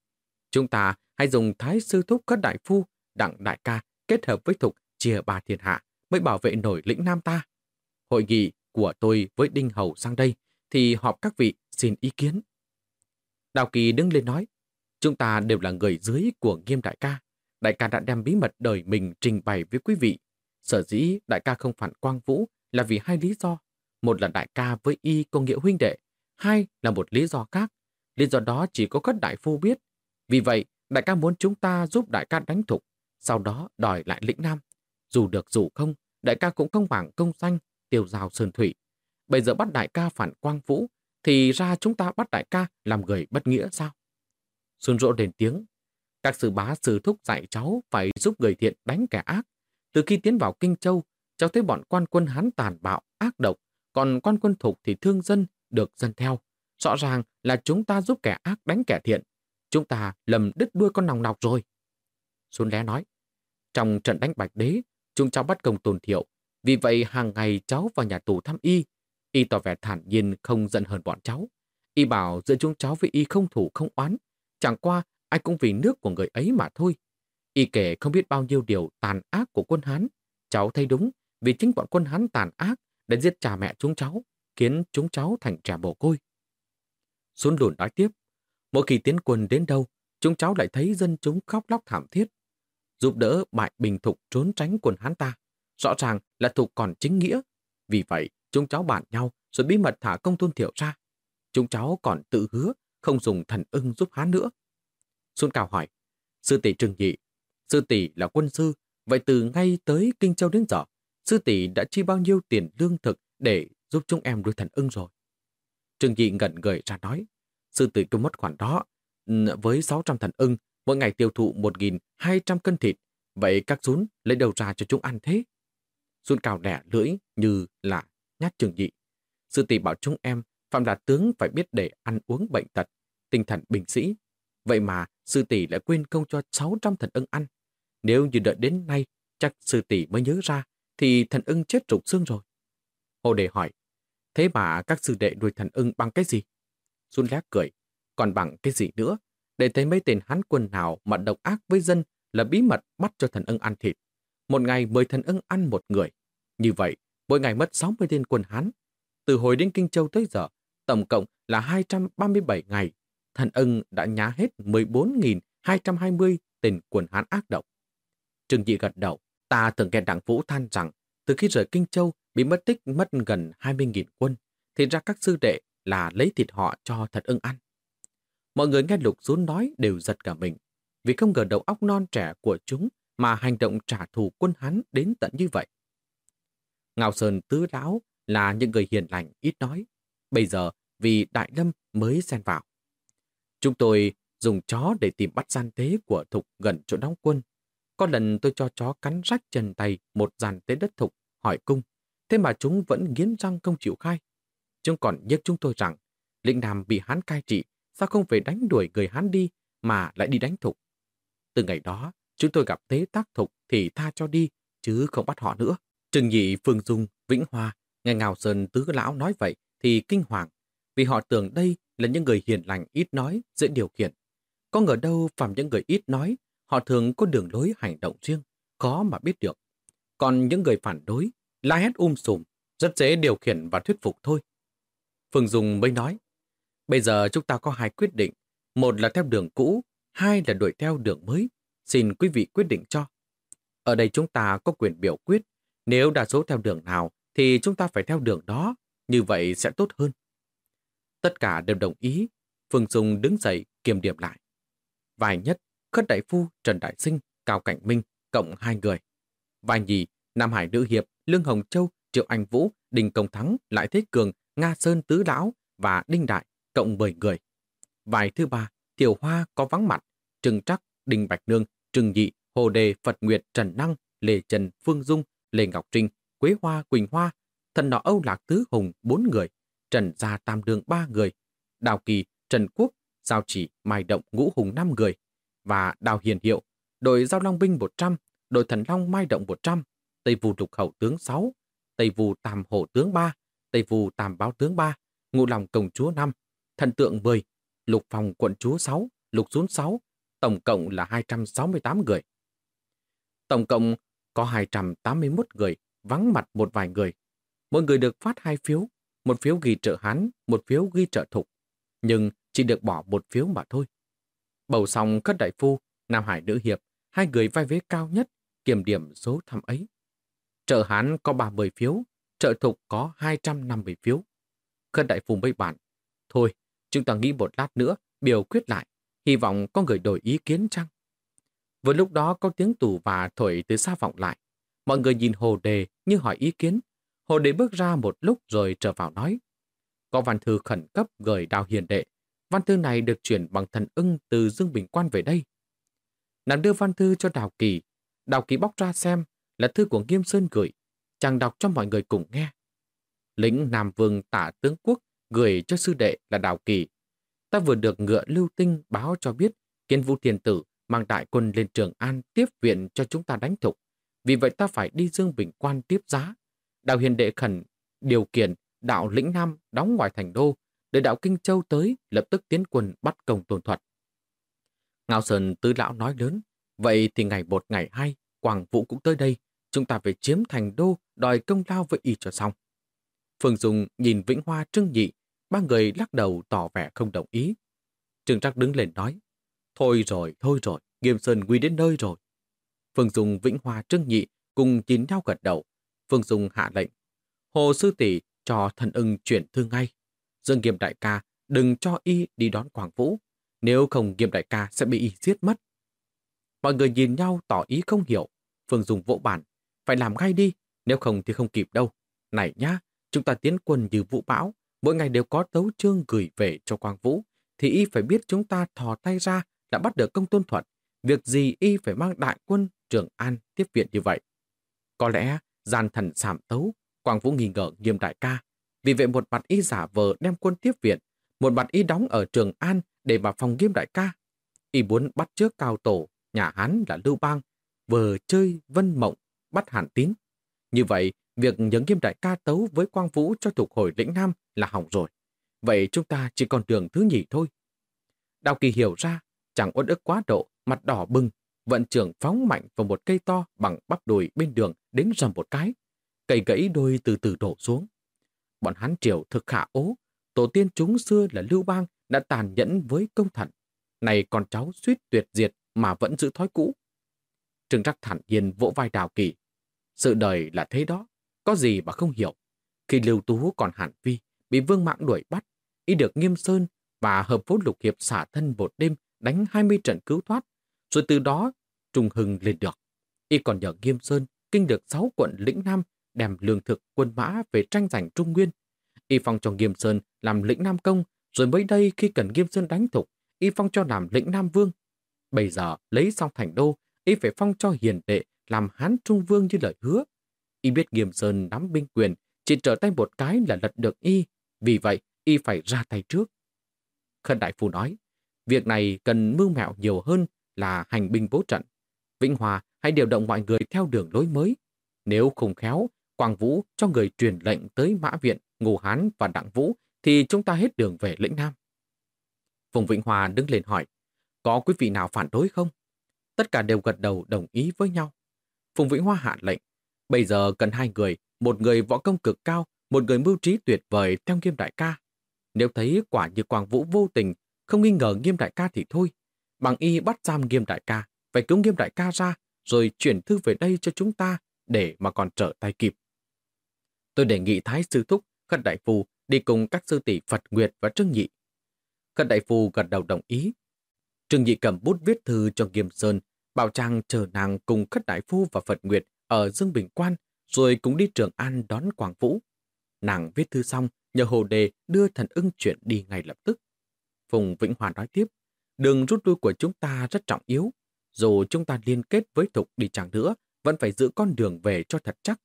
Chúng ta hãy dùng Thái Sư Thúc các đại phu, đặng đại ca kết hợp với Thục chia ba thiên hạ mới bảo vệ nổi lĩnh Nam ta. Hội nghị của tôi với Đinh Hầu sang đây thì họp các vị xin ý kiến. Đào Kỳ đứng lên nói, chúng ta đều là người dưới của nghiêm đại ca. Đại ca đã đem bí mật đời mình trình bày với quý vị. Sở dĩ đại ca không phản Quang Vũ là vì hai lý do. Một là đại ca với y có nghĩa huynh đệ, hai là một lý do khác. Lý do đó chỉ có các đại phu biết. Vì vậy, đại ca muốn chúng ta giúp đại ca đánh thục, sau đó đòi lại lĩnh Nam. Dù được dù không, đại ca cũng không bằng công danh, tiêu rào sơn thủy. Bây giờ bắt đại ca phản quang vũ, thì ra chúng ta bắt đại ca làm người bất nghĩa sao? Xuân rỗ đền tiếng. Các sư bá sư thúc dạy cháu phải giúp người thiện đánh kẻ ác. Từ khi tiến vào Kinh Châu, cháu thấy bọn quan quân Hán tàn bạo, ác độc, còn quan quân thục thì thương dân, được dân theo. Rõ ràng là chúng ta giúp kẻ ác đánh kẻ thiện. Chúng ta lầm đứt đuôi con nòng nọc rồi. Xuân Lé nói, trong trận đánh Bạch Đế, chúng cháu bắt công tồn thiệu. Vì vậy hàng ngày cháu vào nhà tù thăm y. Y tỏ vẻ thản nhiên không giận hơn bọn cháu. Y bảo giữa chúng cháu với y không thủ không oán. Chẳng qua ai cũng vì nước của người ấy mà thôi. Y kể không biết bao nhiêu điều tàn ác của quân Hán. Cháu thấy đúng, vì chính bọn quân Hán tàn ác đã giết cha mẹ chúng cháu, khiến chúng cháu thành trẻ mồ côi. Xuân lùn nói tiếp, mỗi khi tiến quân đến đâu, chúng cháu lại thấy dân chúng khóc lóc thảm thiết, giúp đỡ bại bình thục trốn tránh quân Hán ta. Rõ ràng là thục còn chính nghĩa. Vì vậy, chúng cháu bàn nhau rồi bí mật thả công tôn thiệu ra. Chúng cháu còn tự hứa không dùng thần ưng giúp Hán nữa. Xuân Cao hỏi, sư tỷ trừng nhị, sư tỷ là quân sư, vậy từ ngay tới Kinh Châu đến giờ, sư tỷ đã chi bao nhiêu tiền lương thực để giúp chúng em nuôi thần ưng rồi? Trương nhị ngẩn người ra nói, sư tỷ cứ mất khoản đó, ừ, với 600 thần ưng mỗi ngày tiêu thụ 1.200 cân thịt, vậy các rún lấy đầu ra cho chúng ăn thế? Xuân cào đẻ lưỡi như là nhát trường dị. Sư tỷ bảo chúng em, phạm là tướng phải biết để ăn uống bệnh tật, tinh thần bình sĩ. Vậy mà sư tỷ lại quên công cho 600 thần ưng ăn. Nếu như đợi đến nay, chắc sư tỷ mới nhớ ra, thì thần ưng chết rụng xương rồi. Hồ đề hỏi, thế mà các sư đệ nuôi thần ưng bằng cái gì? Xuân lét cười, còn bằng cái gì nữa? để thấy mấy tên hán quân nào mà độc ác với dân là bí mật bắt cho thần ưng ăn thịt. Một ngày mười thần ưng ăn một người. Như vậy, mỗi ngày mất 60 tên quân hán. Từ hồi đến Kinh Châu tới giờ, tổng cộng là 237 ngày. Thần ưng đã nhá hết 14.220 tên quân hán ác độc. Trương Dị gật đầu, ta từng nghe đảng vũ than rằng từ khi rời Kinh Châu bị mất tích mất gần 20.000 quân, thì ra các sư đệ là lấy thịt họ cho thật ưng ăn. Mọi người nghe Lục rún nói đều giật cả mình, vì không ngờ đầu óc non trẻ của chúng mà hành động trả thù quân hắn đến tận như vậy. Ngao Sơn Tứ Lão là những người hiền lành ít nói, bây giờ vì Đại Lâm mới xen vào. Chúng tôi dùng chó để tìm bắt gian tế của Thục gần chỗ đóng quân. Có lần tôi cho chó cắn rách chân tay một gian tế đất Thục, hỏi cung, thế mà chúng vẫn nghiến răng không chịu khai. Chúng còn nhắc chúng tôi rằng, lĩnh Nam bị Hán cai trị sao không phải đánh đuổi người Hán đi mà lại đi đánh thục. Từ ngày đó, chúng tôi gặp tế tác thục thì tha cho đi, chứ không bắt họ nữa. Trừng nhị Phương Dung, Vĩnh Hoa, nghe Ngào Sơn Tứ Lão nói vậy thì kinh hoàng, vì họ tưởng đây là những người hiền lành ít nói, dễ điều khiển. Có ngờ đâu phạm những người ít nói, họ thường có đường lối hành động riêng, khó mà biết được. Còn những người phản đối, la hét um sùm, rất dễ điều khiển và thuyết phục thôi. Phương Dung mới nói, Bây giờ chúng ta có hai quyết định. Một là theo đường cũ, hai là đuổi theo đường mới. Xin quý vị quyết định cho. Ở đây chúng ta có quyền biểu quyết. Nếu đa số theo đường nào, thì chúng ta phải theo đường đó. Như vậy sẽ tốt hơn. Tất cả đều đồng ý. Phương Dung đứng dậy kiềm điểm lại. Vài nhất, Khất Đại Phu, Trần Đại Sinh, Cao Cảnh Minh, cộng hai người. Vài nhì, Nam Hải Nữ Hiệp, Lương Hồng Châu, Triệu Anh Vũ, Đình Công Thắng, Lại Thế Cường, Nga Sơn Tứ Lão và Đinh Đại, cộng 10 người. Vài thứ ba, Tiểu Hoa có vắng mặt, Trừng Trắc, Đinh Bạch Nương, Trừng Nhị, Hồ Đề, Phật Nguyệt, Trần Năng, Lê Trần, Phương Dung, Lê Ngọc Trinh, Quế Hoa, Quỳnh Hoa, Thần Nọ Âu Lạc Tứ Hùng 4 người, Trần Gia Tam Đường 3 người, Đào Kỳ, Trần Quốc, Giao Chỉ, Mai Động Ngũ Hùng 5 người, và Đào Hiền Hiệu, đội Giao Long Binh 100, đội Thần Long Mai Động 100, Tây Vù Trục Hậu Tướng 6, Tây Vù Tam Hổ Tướng 3, Tây Vù Tam Báo Tướng 3, Ngụ Lòng Công Chúa 5, Thần Tượng 10, Lục Phòng Quận Chúa 6, Lục Dún 6, tổng cộng là 268 người. Tổng cộng có 281 người, vắng mặt một vài người. Mỗi người được phát hai phiếu, một phiếu ghi trợ Hán, một phiếu ghi trợ Thục. Nhưng chỉ được bỏ một phiếu mà thôi. Bầu xong cất đại phu, Nam Hải nữ hiệp, hai người vai vế cao nhất, kiểm điểm số thăm ấy. Trợ Hán có 30 phiếu, trợ Thục có 250 phiếu. Khân đại phu mấy bạn. Thôi, chúng ta nghĩ một lát nữa, biểu quyết lại. Hy vọng có người đổi ý kiến chăng? Vừa lúc đó có tiếng tù và thổi từ xa vọng lại. Mọi người nhìn Hồ Đề như hỏi ý kiến. Hồ Đề bước ra một lúc rồi trở vào nói. Có văn thư khẩn cấp gửi đào hiền đệ. Văn thư này được chuyển bằng thần ưng từ Dương Bình Quan về đây. Nàng đưa văn thư cho Đào Kỳ. Đào Kỳ bóc ra xem là thư của Nghiêm Sơn gửi. Chàng đọc cho mọi người cùng nghe. Lĩnh Nam Vương tả tướng quốc gửi cho sư đệ là Đào Kỳ. Ta vừa được ngựa lưu tinh báo cho biết kiến Vũ Thiên Tử mang đại quân lên Trường An tiếp viện cho chúng ta đánh thục. Vì vậy ta phải đi Dương Bình Quan tiếp giá. Đạo hiền đệ khẩn điều kiện đạo lĩnh Nam đóng ngoài thành đô, để đạo Kinh Châu tới lập tức tiến quân bắt công tôn thuật. Ngao Sơn tứ lão nói lớn, vậy thì ngày một ngày hai, Quảng Vũ cũng tới đây, chúng ta phải chiếm thành đô, đòi công lao với y cho xong. Phương Dung nhìn Vĩnh Hoa trưng nhị, ba người lắc đầu tỏ vẻ không đồng ý. Trương Trắc đứng lên nói, thôi rồi, thôi rồi, Nghiêm Sơn nguy đến nơi rồi. Phương Dung Vĩnh Hoa trưng nhị cùng nhìn nhau gật đầu. Phương Dung hạ lệnh, Hồ Sư Tỷ cho thần ưng chuyển thư ngay. Dương Nghiêm Đại ca đừng cho y đi đón Quảng Vũ, nếu không Nghiêm Đại ca sẽ bị y giết mất. Mọi người nhìn nhau tỏ ý không hiểu. Phương Dung vỗ bản, phải làm ngay đi, nếu không thì không kịp đâu. Này nhá, chúng ta tiến quân như vũ bão, mỗi ngày đều có tấu chương gửi về cho Quang Vũ, thì y phải biết chúng ta thò tay ra đã bắt được công tôn thuận. Việc gì y phải mang đại quân Trường An tiếp viện như vậy? Có lẽ gian thần sảm tấu, Quang Vũ nghi ngờ nghiêm đại ca. Vì vậy một mặt y giả vờ đem quân tiếp viện, một mặt y đóng ở Trường An để mà phòng nghiêm đại ca. Y muốn bắt trước cao tổ, nhà Hán là Lưu Bang, vừa chơi vân mộng, bắt hàn tín. Như vậy, việc nhấn nghiêm đại ca tấu với Quang Vũ cho thuộc hồi lĩnh Nam là hỏng rồi. Vậy chúng ta chỉ còn đường thứ nhì thôi. Đào Kỳ hiểu ra, chẳng uất ức quá độ, mặt đỏ bừng, vận trưởng phóng mạnh vào một cây to bằng bắp đùi bên đường đến rầm một cái. Cây gãy đôi từ từ đổ xuống. Bọn hắn triều thực khả ố, tổ tiên chúng xưa là Lưu Bang đã tàn nhẫn với công thần. Này con cháu suýt tuyệt diệt mà vẫn giữ thói cũ. Trương Trắc thản nhiên vỗ vai Đào Kỳ. Sự đời là thế đó, có gì mà không hiểu. Khi Lưu Tú còn hẳn vi, bị Vương Mạng đuổi bắt, y được Nghiêm Sơn và hợp phố lục hiệp xả thân một đêm đánh 20 trận cứu thoát, rồi từ đó trùng hừng lên được. Y còn nhờ Nghiêm Sơn kinh được 6 quận lĩnh Nam đem lương thực quân mã về tranh giành Trung Nguyên. Y phong cho Nghiêm Sơn làm lĩnh Nam Công, rồi mới đây khi cần Nghiêm Sơn đánh thục, Y phong cho làm lĩnh Nam Vương. Bây giờ lấy xong thành đô, Y phải phong cho hiền đệ làm Hán Trung Vương như lời hứa. Y biết Nghiêm Sơn nắm binh quyền, chỉ trở tay một cái là lật được Y, vì vậy Y phải ra tay trước. Khân Đại Phu nói, việc này cần mưu mẹo nhiều hơn là hành binh bố trận. Vĩnh Hòa hãy điều động mọi người theo đường lối mới. Nếu không khéo, Quang Vũ cho người truyền lệnh tới Mã Viện, Ngô Hán và Đặng Vũ thì chúng ta hết đường về lĩnh Nam. Phùng Vĩnh Hòa đứng lên hỏi, có quý vị nào phản đối không? Tất cả đều gật đầu đồng ý với nhau. Phùng Vĩnh Hoa hạ lệnh, bây giờ cần hai người, một người võ công cực cao, một người mưu trí tuyệt vời theo nghiêm đại ca. Nếu thấy quả như Quang Vũ vô tình, không nghi ngờ nghiêm đại ca thì thôi. Bằng y bắt giam nghiêm đại ca, phải cứu nghiêm đại ca ra, rồi chuyển thư về đây cho chúng ta, để mà còn trở tay kịp. Tôi đề nghị Thái Sư Thúc, Khất Đại Phu đi cùng các sư tỷ Phật Nguyệt và Trương Nhị. Khất Đại Phu gật đầu đồng ý. Trương Nhị cầm bút viết thư cho Nghiêm Sơn, bảo trang chờ nàng cùng Khất Đại Phu và Phật Nguyệt ở Dương Bình Quan, rồi cũng đi Trường An đón Quảng Vũ. Nàng viết thư xong, nhờ Hồ Đề đưa thần ưng chuyện đi ngay lập tức. Phùng Vĩnh Hòa nói tiếp, đường rút lui của chúng ta rất trọng yếu. Dù chúng ta liên kết với Thục đi chẳng nữa, vẫn phải giữ con đường về cho thật chắc.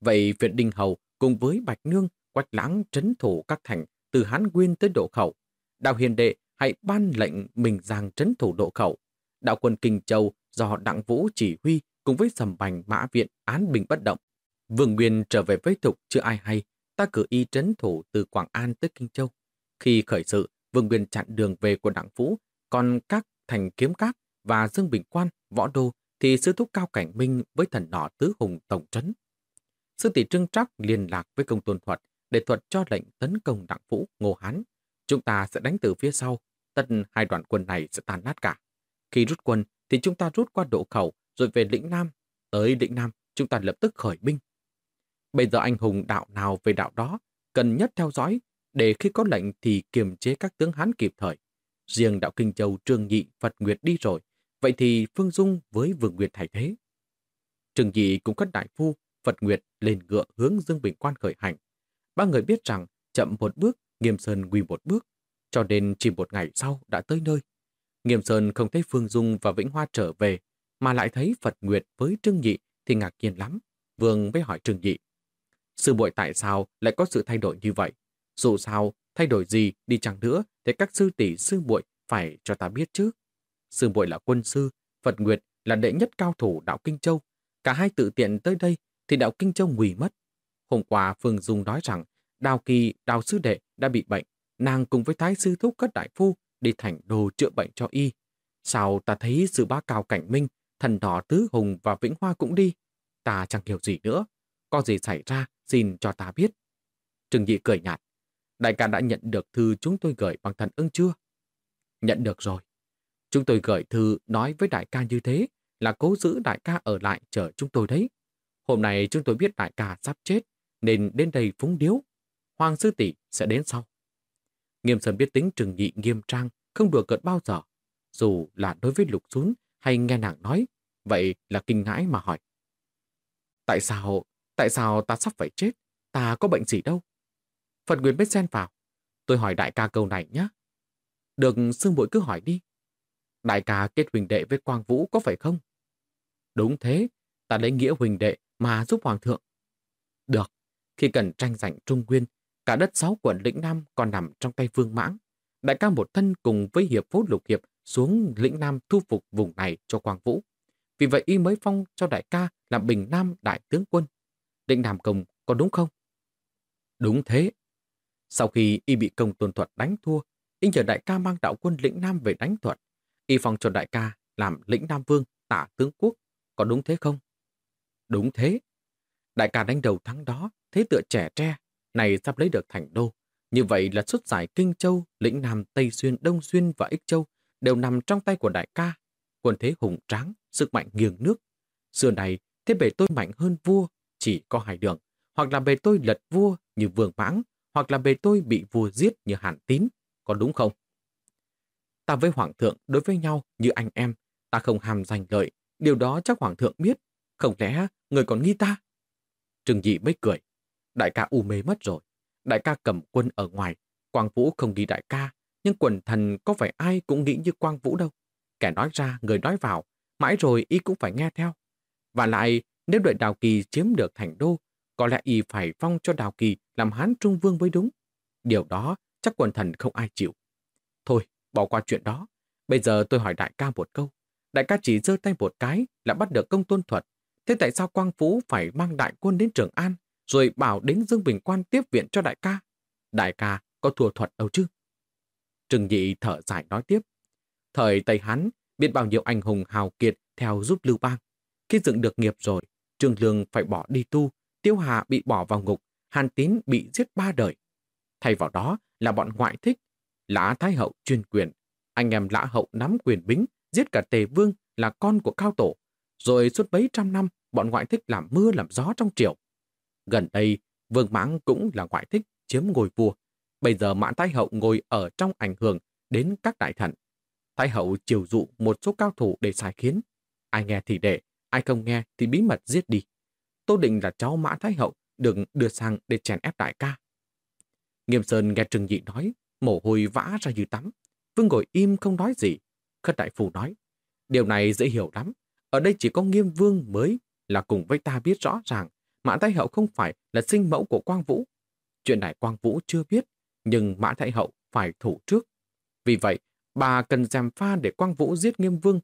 Vậy viện Đình Hầu cùng với Bạch Nương, Quách Lãng trấn thủ các thành từ Hán Nguyên tới Độ Khẩu. Đạo Hiền Đệ hãy ban lệnh mình giang trấn thủ Độ Khẩu. Đạo quân Kinh Châu do Đặng Vũ chỉ huy cùng với Sầm Bành Mã Viện án bình bất động. Vương Nguyên trở về với Thục chưa ai hay, ta cử y trấn thủ từ Quảng An tới Kinh Châu. Khi khởi sự, Vương Nguyên chặn đường về của Đặng Vũ, còn các thành kiếm cát và Dương Bình Quan, Võ Đô thì sư thúc Cao Cảnh Minh với thần nọ tứ hùng tổng trấn. Sư tỷ Trưng Trắc liên lạc với công tôn thuật để thuật cho lệnh tấn công Đặng Vũ, Ngô Hán. Chúng ta sẽ đánh từ phía sau, tất hai đoàn quân này sẽ tàn nát cả. Khi rút quân thì chúng ta rút qua độ khẩu rồi về lĩnh Nam. Tới lĩnh Nam, chúng ta lập tức khởi binh. Bây giờ anh hùng đạo nào về đạo đó, cần nhất theo dõi, để khi có lệnh thì kiềm chế các tướng Hán kịp thời. Riêng đạo Kinh Châu Trương Nhị Phật Nguyệt đi rồi, vậy thì Phương Dung với Vương Nguyệt thay thế. Trương Nhị cũng cất đại phu, Phật Nguyệt lên ngựa hướng Dương Bình Quan khởi hành. Ba người biết rằng chậm một bước, Nghiêm Sơn nguy một bước, cho nên chỉ một ngày sau đã tới nơi. Nghiêm Sơn không thấy Phương Dung và Vĩnh Hoa trở về, mà lại thấy Phật Nguyệt với Trương Nhị thì ngạc nhiên lắm. Vương mới hỏi Trương Nhị. Sư muội tại sao lại có sự thay đổi như vậy? Dù sao, thay đổi gì đi chăng nữa thì các sư tỷ sư muội phải cho ta biết chứ. Sư muội là quân sư, Phật Nguyệt là đệ nhất cao thủ đạo Kinh Châu. Cả hai tự tiện tới đây thì đạo Kinh Châu nguy mất. Hôm qua Phương Dung nói rằng Đào Kỳ, Đào Sư Đệ đã bị bệnh. Nàng cùng với Thái Sư Thúc Cất Đại Phu đi thành đồ chữa bệnh cho y. Sao ta thấy sự bá cao cảnh minh, thần đỏ tứ hùng và vĩnh hoa cũng đi. Ta chẳng hiểu gì nữa. Có gì xảy ra, xin cho ta biết. Trừng Nhị cười nhạt. Đại ca đã nhận được thư chúng tôi gửi bằng thần ưng chưa? Nhận được rồi. Chúng tôi gửi thư nói với đại ca như thế là cố giữ đại ca ở lại chờ chúng tôi đấy. Hôm nay chúng tôi biết đại ca sắp chết nên đến đây phúng điếu. Hoàng sư tỷ sẽ đến sau. Nghiêm Sơn biết tính trừng nhị nghiêm trang, không đùa cợt bao giờ. Dù là đối với lục xuống hay nghe nàng nói, vậy là kinh ngãi mà hỏi. Tại sao, tại sao ta sắp phải chết? Ta có bệnh gì đâu? Phật Nguyên biết xen vào. Tôi hỏi đại ca câu này nhé. Được xương bội cứ hỏi đi. Đại ca kết huỳnh đệ với Quang Vũ có phải không? Đúng thế, ta lấy nghĩa huỳnh đệ mà giúp Hoàng thượng. Được, khi cần tranh giành Trung Nguyên, cả đất sáu quận lĩnh Nam còn nằm trong tay Vương Mãng. Đại ca một thân cùng với hiệp phố lục hiệp xuống lĩnh Nam thu phục vùng này cho Quang Vũ. Vì vậy y mới phong cho đại ca làm Bình Nam đại tướng quân. Định Nam Công có đúng không? Đúng thế. Sau khi y bị công tôn thuật đánh thua, y nhờ đại ca mang đạo quân lĩnh Nam về đánh thuật. Y phong cho đại ca làm lĩnh Nam Vương, tả tướng quốc. Có đúng thế không? Đúng thế. Đại ca đánh đầu thắng đó, thế tựa trẻ tre, này sắp lấy được thành đô. Như vậy là xuất giải Kinh Châu, lĩnh Nam, Tây Xuyên, Đông Xuyên và Ích Châu đều nằm trong tay của đại ca. Quân thế hùng tráng, sức mạnh nghiêng nước. Xưa này, thế bề tôi mạnh hơn vua, chỉ có hai đường. Hoặc là bề tôi lật vua như Vương Mãng, hoặc là bề tôi bị vua giết như Hàn Tín. Có đúng không? Ta với Hoàng thượng đối với nhau như anh em, ta không hàm giành lợi. Điều đó chắc Hoàng thượng biết. Không lẽ người còn nghi ta? Trừng dị mới cười. Đại ca u mê mất rồi. Đại ca cầm quân ở ngoài. Quang Vũ không nghĩ đại ca. Nhưng quần thần có phải ai cũng nghĩ như Quang Vũ đâu. Kẻ nói ra, người nói vào. Mãi rồi y cũng phải nghe theo. Và lại, nếu đợi Đào Kỳ chiếm được thành đô, có lẽ y phải phong cho Đào Kỳ làm Hán Trung Vương mới đúng. Điều đó chắc quần thần không ai chịu. Thôi, bỏ qua chuyện đó. Bây giờ tôi hỏi đại ca một câu. Đại ca chỉ giơ tay một cái là bắt được công tôn thuật. Thế tại sao Quang Phú phải mang đại quân đến Trường An rồi bảo đến Dương Bình Quan tiếp viện cho đại ca? Đại ca có thua thuật đâu chứ? Trừng Nhị thở dài nói tiếp. Thời Tây Hán biết bao nhiêu anh hùng hào kiệt theo giúp Lưu Bang. Khi dựng được nghiệp rồi, Trương Lương phải bỏ đi tu, Tiêu Hà bị bỏ vào ngục, Hàn Tín bị giết ba đời. Thay vào đó là bọn ngoại thích. Lã Thái Hậu chuyên quyền. Anh em Lã Hậu nắm quyền bính, giết cả Tề Vương là con của Cao Tổ. Rồi suốt mấy trăm năm, bọn ngoại thích làm mưa làm gió trong triều. Gần đây, Vương Mãng cũng là ngoại thích chiếm ngôi vua. Bây giờ Mãn Thái Hậu ngồi ở trong ảnh hưởng đến các đại thần. Thái Hậu chiều dụ một số cao thủ để sai khiến. Ai nghe thì để, ai không nghe thì bí mật giết đi. Tô Định là cháu Mã Thái Hậu, đừng đưa sang để chèn ép đại ca. Nghiêm Sơn nghe Trừng Nhị nói, mồ hôi vã ra như tắm. Vương ngồi im không nói gì. Khất Đại Phu nói, điều này dễ hiểu lắm. Ở đây chỉ có Nghiêm Vương mới là cùng với ta biết rõ ràng Mã Thái Hậu không phải là sinh mẫu của Quang Vũ. Chuyện này Quang Vũ chưa biết, nhưng Mã Thái Hậu phải thủ trước. Vì vậy, bà cần giam pha để Quang Vũ giết Nghiêm Vương,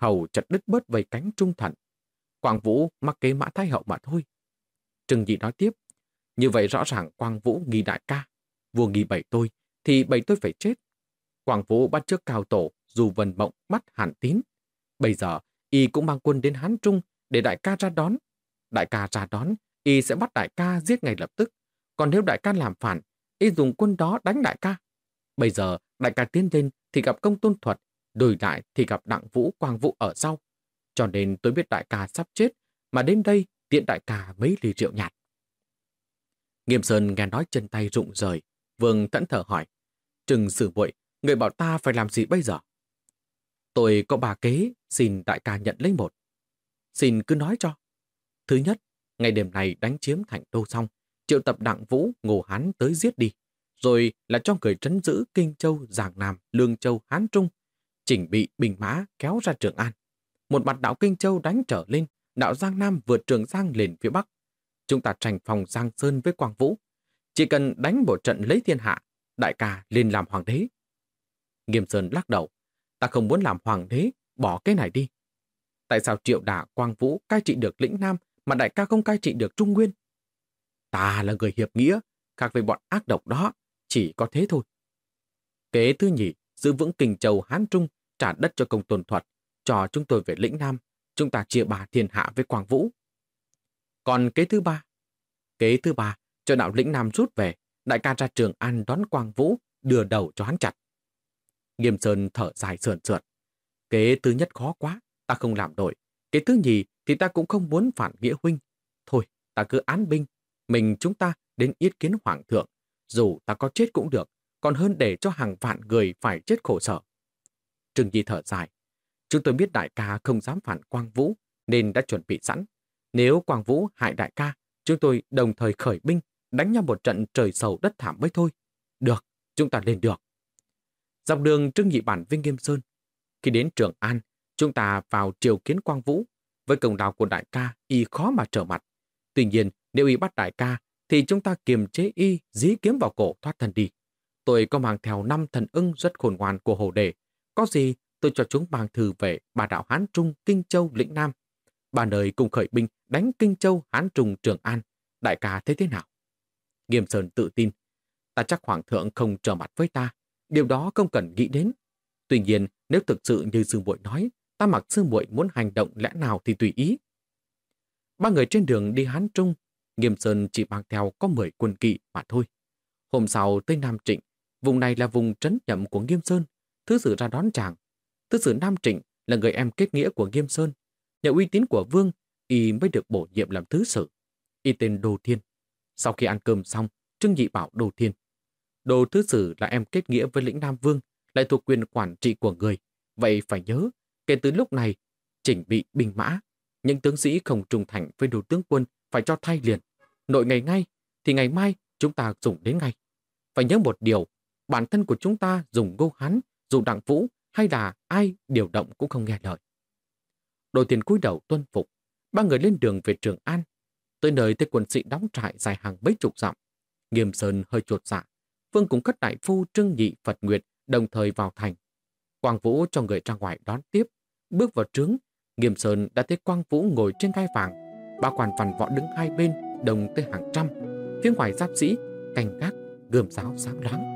hầu chặt đứt bớt vây cánh trung thần. Quang Vũ mắc kế Mã Thái Hậu mà thôi. Trừng Dị nói tiếp, như vậy rõ ràng Quang Vũ nghi đại ca. Vua nghi bảy tôi, thì bảy tôi phải chết. Quang Vũ bắt trước cao tổ, dù vần mộng bắt hàn tín. Bây giờ, y cũng mang quân đến Hán Trung để đại ca ra đón. Đại ca ra đón, y sẽ bắt đại ca giết ngay lập tức. Còn nếu đại ca làm phản, y dùng quân đó đánh đại ca. Bây giờ, đại ca tiến lên thì gặp công tôn thuật, đổi lại thì gặp đặng vũ quang vũ ở sau. Cho nên tôi biết đại ca sắp chết, mà đến đây tiện đại ca mấy ly rượu nhạt. Nghiêm Sơn nghe nói chân tay rụng rời, vương thẫn thở hỏi. Trừng sử bội, người bảo ta phải làm gì bây giờ? Tôi có bà kế, xin đại ca nhận lấy một. Xin cứ nói cho. Thứ nhất, ngày đêm này đánh chiếm thành đô xong, triệu tập đặng vũ ngô hán tới giết đi, rồi là cho người trấn giữ Kinh Châu, Giảng Nam, Lương Châu, Hán Trung, chỉnh bị bình mã kéo ra Trường An. Một mặt đạo Kinh Châu đánh trở lên, đạo Giang Nam vượt Trường Giang lên phía Bắc. Chúng ta tranh phòng Giang Sơn với Quang Vũ. Chỉ cần đánh một trận lấy thiên hạ, đại ca lên làm hoàng đế. Nghiêm Sơn lắc đầu, ta không muốn làm hoàng đế, bỏ cái này đi. Tại sao triệu đả Quang Vũ cai trị được lĩnh Nam mà đại ca không cai trị được Trung Nguyên? Ta là người hiệp nghĩa, khác với bọn ác độc đó, chỉ có thế thôi. Kế thứ nhì, giữ vững Kinh Châu Hán Trung, trả đất cho công tôn thuật, cho chúng tôi về lĩnh Nam, chúng ta chia bà thiên hạ với Quang Vũ. Còn kế thứ ba? Kế thứ ba, cho đạo lĩnh Nam rút về, đại ca ra trường An đón Quang Vũ, đưa đầu cho hắn chặt. Nghiêm Sơn thở dài sườn sượt. Kế thứ nhất khó quá, ta không làm nổi. Kế thứ nhì thì ta cũng không muốn phản nghĩa huynh. Thôi, ta cứ án binh. Mình chúng ta đến yết kiến hoàng thượng. Dù ta có chết cũng được, còn hơn để cho hàng vạn người phải chết khổ sở. Trừng Nhi thở dài. Chúng tôi biết đại ca không dám phản Quang Vũ, nên đã chuẩn bị sẵn. Nếu Quang Vũ hại đại ca, chúng tôi đồng thời khởi binh, đánh nhau một trận trời sầu đất thảm mới thôi. Được, chúng ta lên được. Dọc đường Trưng Nhị Bản Vinh Nghiêm Sơn. Khi đến Trường An, chúng ta vào triều kiến Quang Vũ. Với công lao của đại ca, y khó mà trở mặt. Tuy nhiên, nếu y bắt đại ca, thì chúng ta kiềm chế y dí kiếm vào cổ thoát thân đi. Tôi có mang theo năm thần ưng rất khôn ngoan của hồ đề. Có gì tôi cho chúng mang thư về bà đạo Hán Trung, Kinh Châu, Lĩnh Nam. Ba nơi cùng khởi binh đánh Kinh Châu, Hán Trung, Trường An. Đại ca thấy thế nào? Nghiêm Sơn tự tin. Ta chắc Hoàng thượng không trở mặt với ta. Điều đó không cần nghĩ đến. Tuy nhiên, nếu thực sự như dương bội nói, ta mặc sư muội muốn hành động lẽ nào thì tùy ý. Ba người trên đường đi Hán Trung, Nghiêm Sơn chỉ mang theo có 10 quân kỵ mà thôi. Hôm sau tới Nam Trịnh, vùng này là vùng trấn nhậm của Nghiêm Sơn, thứ sử ra đón chàng. Thứ sử Nam Trịnh là người em kết nghĩa của Nghiêm Sơn. Nhờ uy tín của Vương, y mới được bổ nhiệm làm thứ sử. Y tên Đô Thiên. Sau khi ăn cơm xong, Trương Nhị bảo Đô Thiên. Đô thứ sử là em kết nghĩa với lĩnh Nam Vương, lại thuộc quyền quản trị của người. Vậy phải nhớ, kể từ lúc này, chỉnh bị binh mã. Những tướng sĩ không trung thành với đồ tướng quân phải cho thay liền. Nội ngày ngay, thì ngày mai chúng ta dùng đến ngay. Phải nhớ một điều, bản thân của chúng ta dùng ngô hán, dù đặng vũ hay là ai điều động cũng không nghe lời. Đội tiền cúi đầu tuân phục, ba người lên đường về Trường An. Tới nơi thấy quân sĩ đóng trại dài hàng mấy chục dặm. Nghiêm Sơn hơi chuột dạ. Vương cùng cất đại phu Trưng Nhị Phật Nguyệt đồng thời vào thành. Quang Vũ cho người ra ngoài đón tiếp. Bước vào trướng, Nghiêm Sơn đã thấy Quang Vũ ngồi trên gai vàng. Ba quan phản võ đứng hai bên, đồng tới hàng trăm. Phía ngoài giáp sĩ, canh gác, gươm giáo sáng loáng.